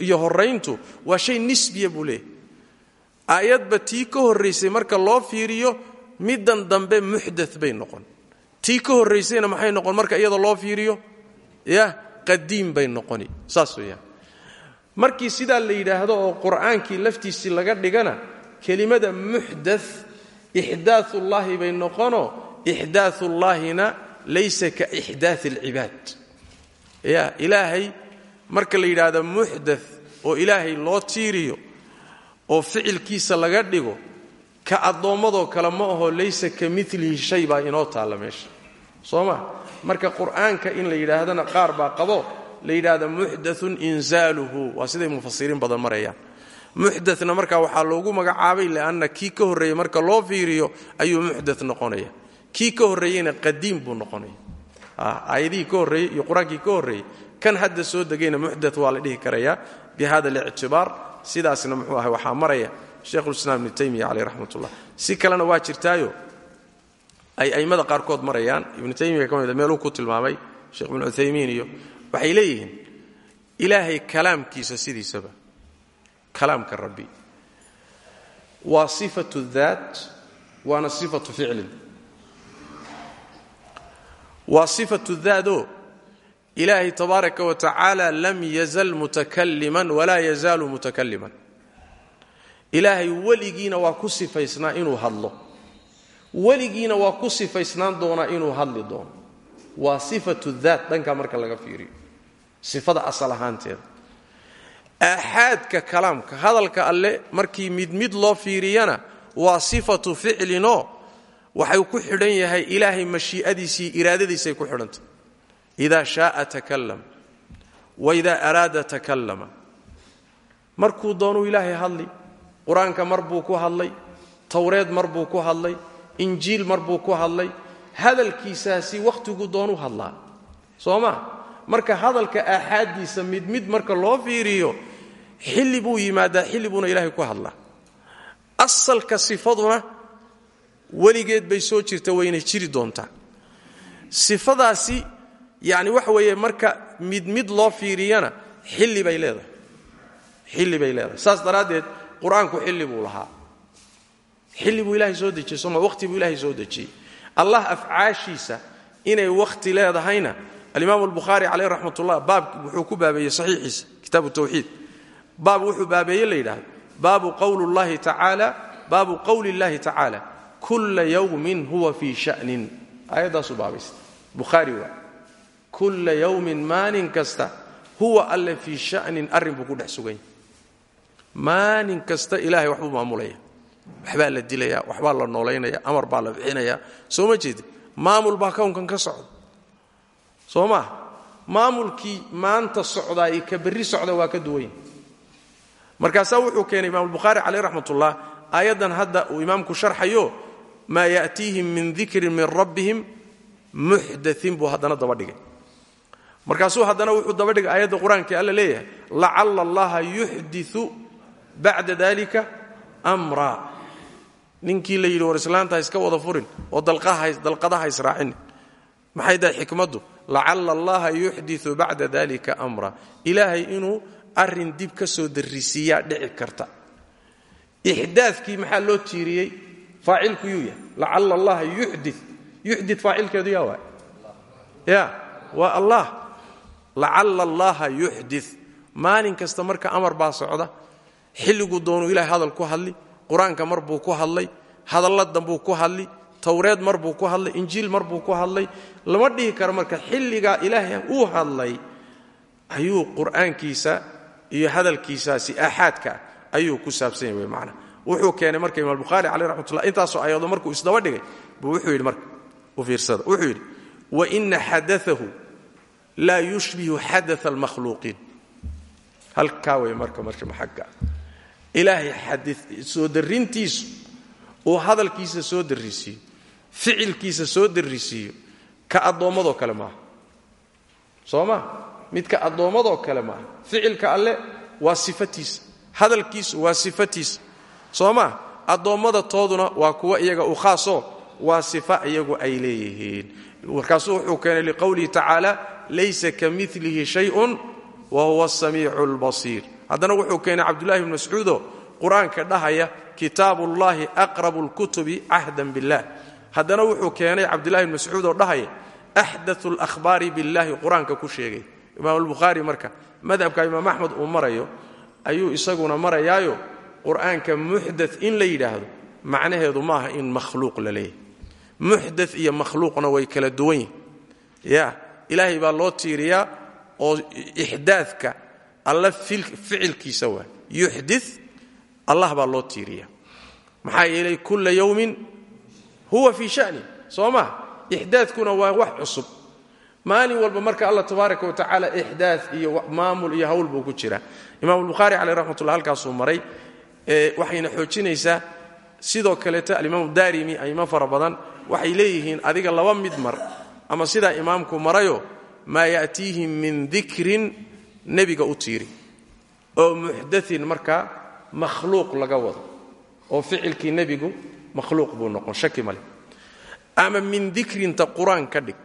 iyo horayntu waa shay nisbiya buu leeyahy aayadba tii ka horraysay marka loo fiiriyo middan dambe muxda bay noqon. Tii ka horraysayna maxay noqon marka iyada loo fiiriyo? Ya qadiim bay noqoni. Saas weeyaan markii sidaa la yidhaahdo oo qur'aankii laftiisii laga dhigana kelimada muxda ixdaaullaahi bay noqonoo ixdaaullaahina laysa ka ixdaa alcibaad ya ilaahay marka la yidhaahdo muxda oo ilaahay loo tiiriyo oo ficilkiisa laga dhigo ka addoommadoo kale ma aho laysa ka milihi shay baa inoo taalla meesha. Soo ma? Marka qur'aanka in la yidhaahdana qaar baa qabo la yidhaahdo muxdaun inzaaluhu waa badan marayaan. Muxdana marka waxaa loogu magacaabay lianna kii ka horreeyey marka loo fiiriyo ayuu muxda noqonaya. Kii ka horreeyeyna qadiim buu noqonaya. Aayadihii ka horreeyey iyo qur'aankii ka horreeyey kan hadda soo degayna muxda waa la dhihi karayaa bi hada alictibaar. Sidaasna muxuu ahay waxaa maraya sheikhulislaam ibnu taymiya caleyh raxmatullah. Si kalena waa jirtaayo ay a'immada qaarkood marayaan. Ibnu taymiya ka mid meeluu ku tilmaamay sheekh ibnu cuthaymiin iyo waxay leeyihiin ilaahay kalaamkiisa sidiisaba kalaamka rabbi. Waa sifatu daat waana sifatu ficlin. Waa sifatu daadoo ilaahay tabaaraka wa tacaala lam yazal mutakaliman walaa yazaalu mutakaliman ilaahay weligiina waa ku sifaysnaa inuu hadlo. Weligiina waa ku sifaysnaan doonaa inuu hadli doono. Waa sifatu daat dhankaa marka laga fiiriyo sifada asal ahaanteeda aaxaadka kalaamka hadalka alle markii mid mid loo fiiriyana waa sifatu ficlinoo waxay ku xidhan yahay ilaahay mashii'adiisii iraadadiisay ku xidhantah ida shaaa takalam waida araada takallama. Markuu doonuu ilaahay hadli qur'aanka mar buu ku hadlay towreed mar buu ku hadlay injiil mar buu ku hadlay hadalkiisaasi wakhtigu doonuu hadlaa. Soo ma marka hadalka aaxaaddiisa mid mid marka loo fiiriyo xilli buu yimaadaa xilli buuna ilaahay ku hadlaa. Asalka sifaduna weligeed bay soo jirta wayna jiri doontaa. Sifadaasi yacni waxa weeye marka mid mid loo fiiriyana xilli bay leedahay. Xilli bay leedahay. Saas daraaddeed qur'aanku xilli buu lahaa. Xilli buu ilaahay soo dejiyey sooma waqti buu ilaahay soo dejiyey. Allah afcaashiisa inay wakhti leedahayna alimaam albukhaari caleyh raxmat ullah baab wuxuu ku baabeeyey saxiixiisa kitaabu tawxiid. Baab wuxuu baabeeye la yidhahdo baabu qowlullahi tacaala baabu qowli llahi tacaala kulla yawmin huwa fii sha'nin. Aayaddaasuu baabaysta bukhaari waa kulla yawmin maalin kasta huwa alle fii sha'nin arrin buu ku dhex suganya maalin kasta ilaahay waxbuu maamulaya waxbaa la dilaya waxbaa la noolaynaya amar baa la bixinaya soo ma jeedi soo maa maamulkii maanta socdaa iyo ka berri socda waa ka duwanya markaasaa wuxuu keenay imaamulbukhaari caleyh raxmatullah aayaddan hadda uu imaamku sharxayo maa ya'tiihim min dikrin min rabbihim muxdain buu haddana dabadhigay markaasuu haddana wuxuu dabadhigay aayadda qur'aanka alla leeyahay lacala allaha yuxdiu bacda dalika amra. Ninkii la yidhi war islaanta iska wada furin oo dalqadaha israacinin maxay dahay xikmaddu? Lacala allaha yuxdiu bacda dalika amra. Ilaahay inuu arrin dib ka soo darrisiiyaa dhici karta. Ixdaadkii maxaa loo tiiriyey? Faacilku yuu yahay. Lacala allaha yuxdi yuxdi faacilkeedu ya waa allah. Lacala allaha yuxdi maalin kasta marka amar baa socda xilliguu doonuu ilahay hadal ku hadli qur'aanka mar buu ku hadlay hadalladan buu ku hadli towreed mar buu ku hadlay injiil mar buu ku hadlay lama dhihi karo marka xilligaa ilaahay uu hadlay ayuu qur'aankiisa iyo hadalkiisaasi aaxaadka ayuu ku saabsan yahy man wuxuu keenay marka imaam bukhaari caleh raxmatullah intaasoo ayado markuu isdaba dhigay buu wuxuu yidhi marka u fiirsada wuxuu yidhi waina xadaahu laa yushbihu xadaa almakhluuqiin. Halkaa way marka marka maxagga ilaahay soo darrintiisu uu hadalkiisa soo darrisiiyo ficilkiisa soo darrisiiyo ka addoommadoo kale maaha. Soo ma? Midka addoommadoo kale maaha. Ficilka alle waa sifatiisa hadalkiisu waa sifatiisa soo ma? Tooduna waa kuwa iyaga u khaasoo waa sifa iyagu ay leeyihiin. Markaasuu wuxuu keenay liqowlihi tacaala laysa ka shayun wa huwa asamiicu albasiir haddana wuxuu keenay cabdullahi bn mascuudo qur'aanka dhahaya kitaabullahi aqrabu lkutubi cahdan billah haddana wuxuu keenay cabdillahi bn mascuud oo dhahaya axdatu alahbaari billaahi qur'aanka ku sheegay. Imaam albukhaari marka madhabka imaam axmed uu marayo ayuu isaguna marayaayo qur'aanka muxdat in la yidhaahdo macnaheedu maaha in makhluuq la leeyahay. Muxdat iyo makhluuqna way kala duwan yihiin ya ilaahay baa loo tiiriyaa oo ixdaadka alla ficilkiisa waa yuxdi allah baa loo tiiriya maxaa yeelay kulla yowmin huwa fii shani soo maa ixdaadkuna waa wax cusub. Maalin walba marka allah tabaaraka wa tacaala ixdaad iyo maamul iyo hawl buu ku jiraa imam albukhaari caleyh raxmatullah halkaasuu maray waxayna xoojinaysaa sidoo kaleeta alimaam daarimi aimo fara badan waxay leeyihiin adiga laba mid mar ama sidaa imaamku marayo maa ya'tiihim min dikrin nebiga u tiiri. Oo muxdain markaa makhluuq laga wado oo ficilkii nebigu makhluuq buu noqon shaki male ama min dikrinta qur'aan ka dhig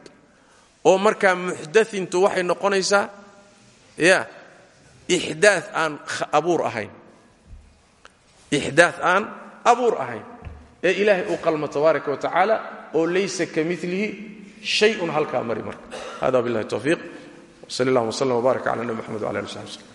oo markaa muxdaintu waxay noqonaysaa ya ixdaa aan abuur ahayn. Ixdaa aan abuur ahayn. Ee ilaahay u qalmo tabaaraka wa tacaala oo laysa ka milihi shayun halkaa mari marka. Hada billahi towfiiq wsal allah wslam wbaarak cala nabi mxamed wala ali w saxbi slm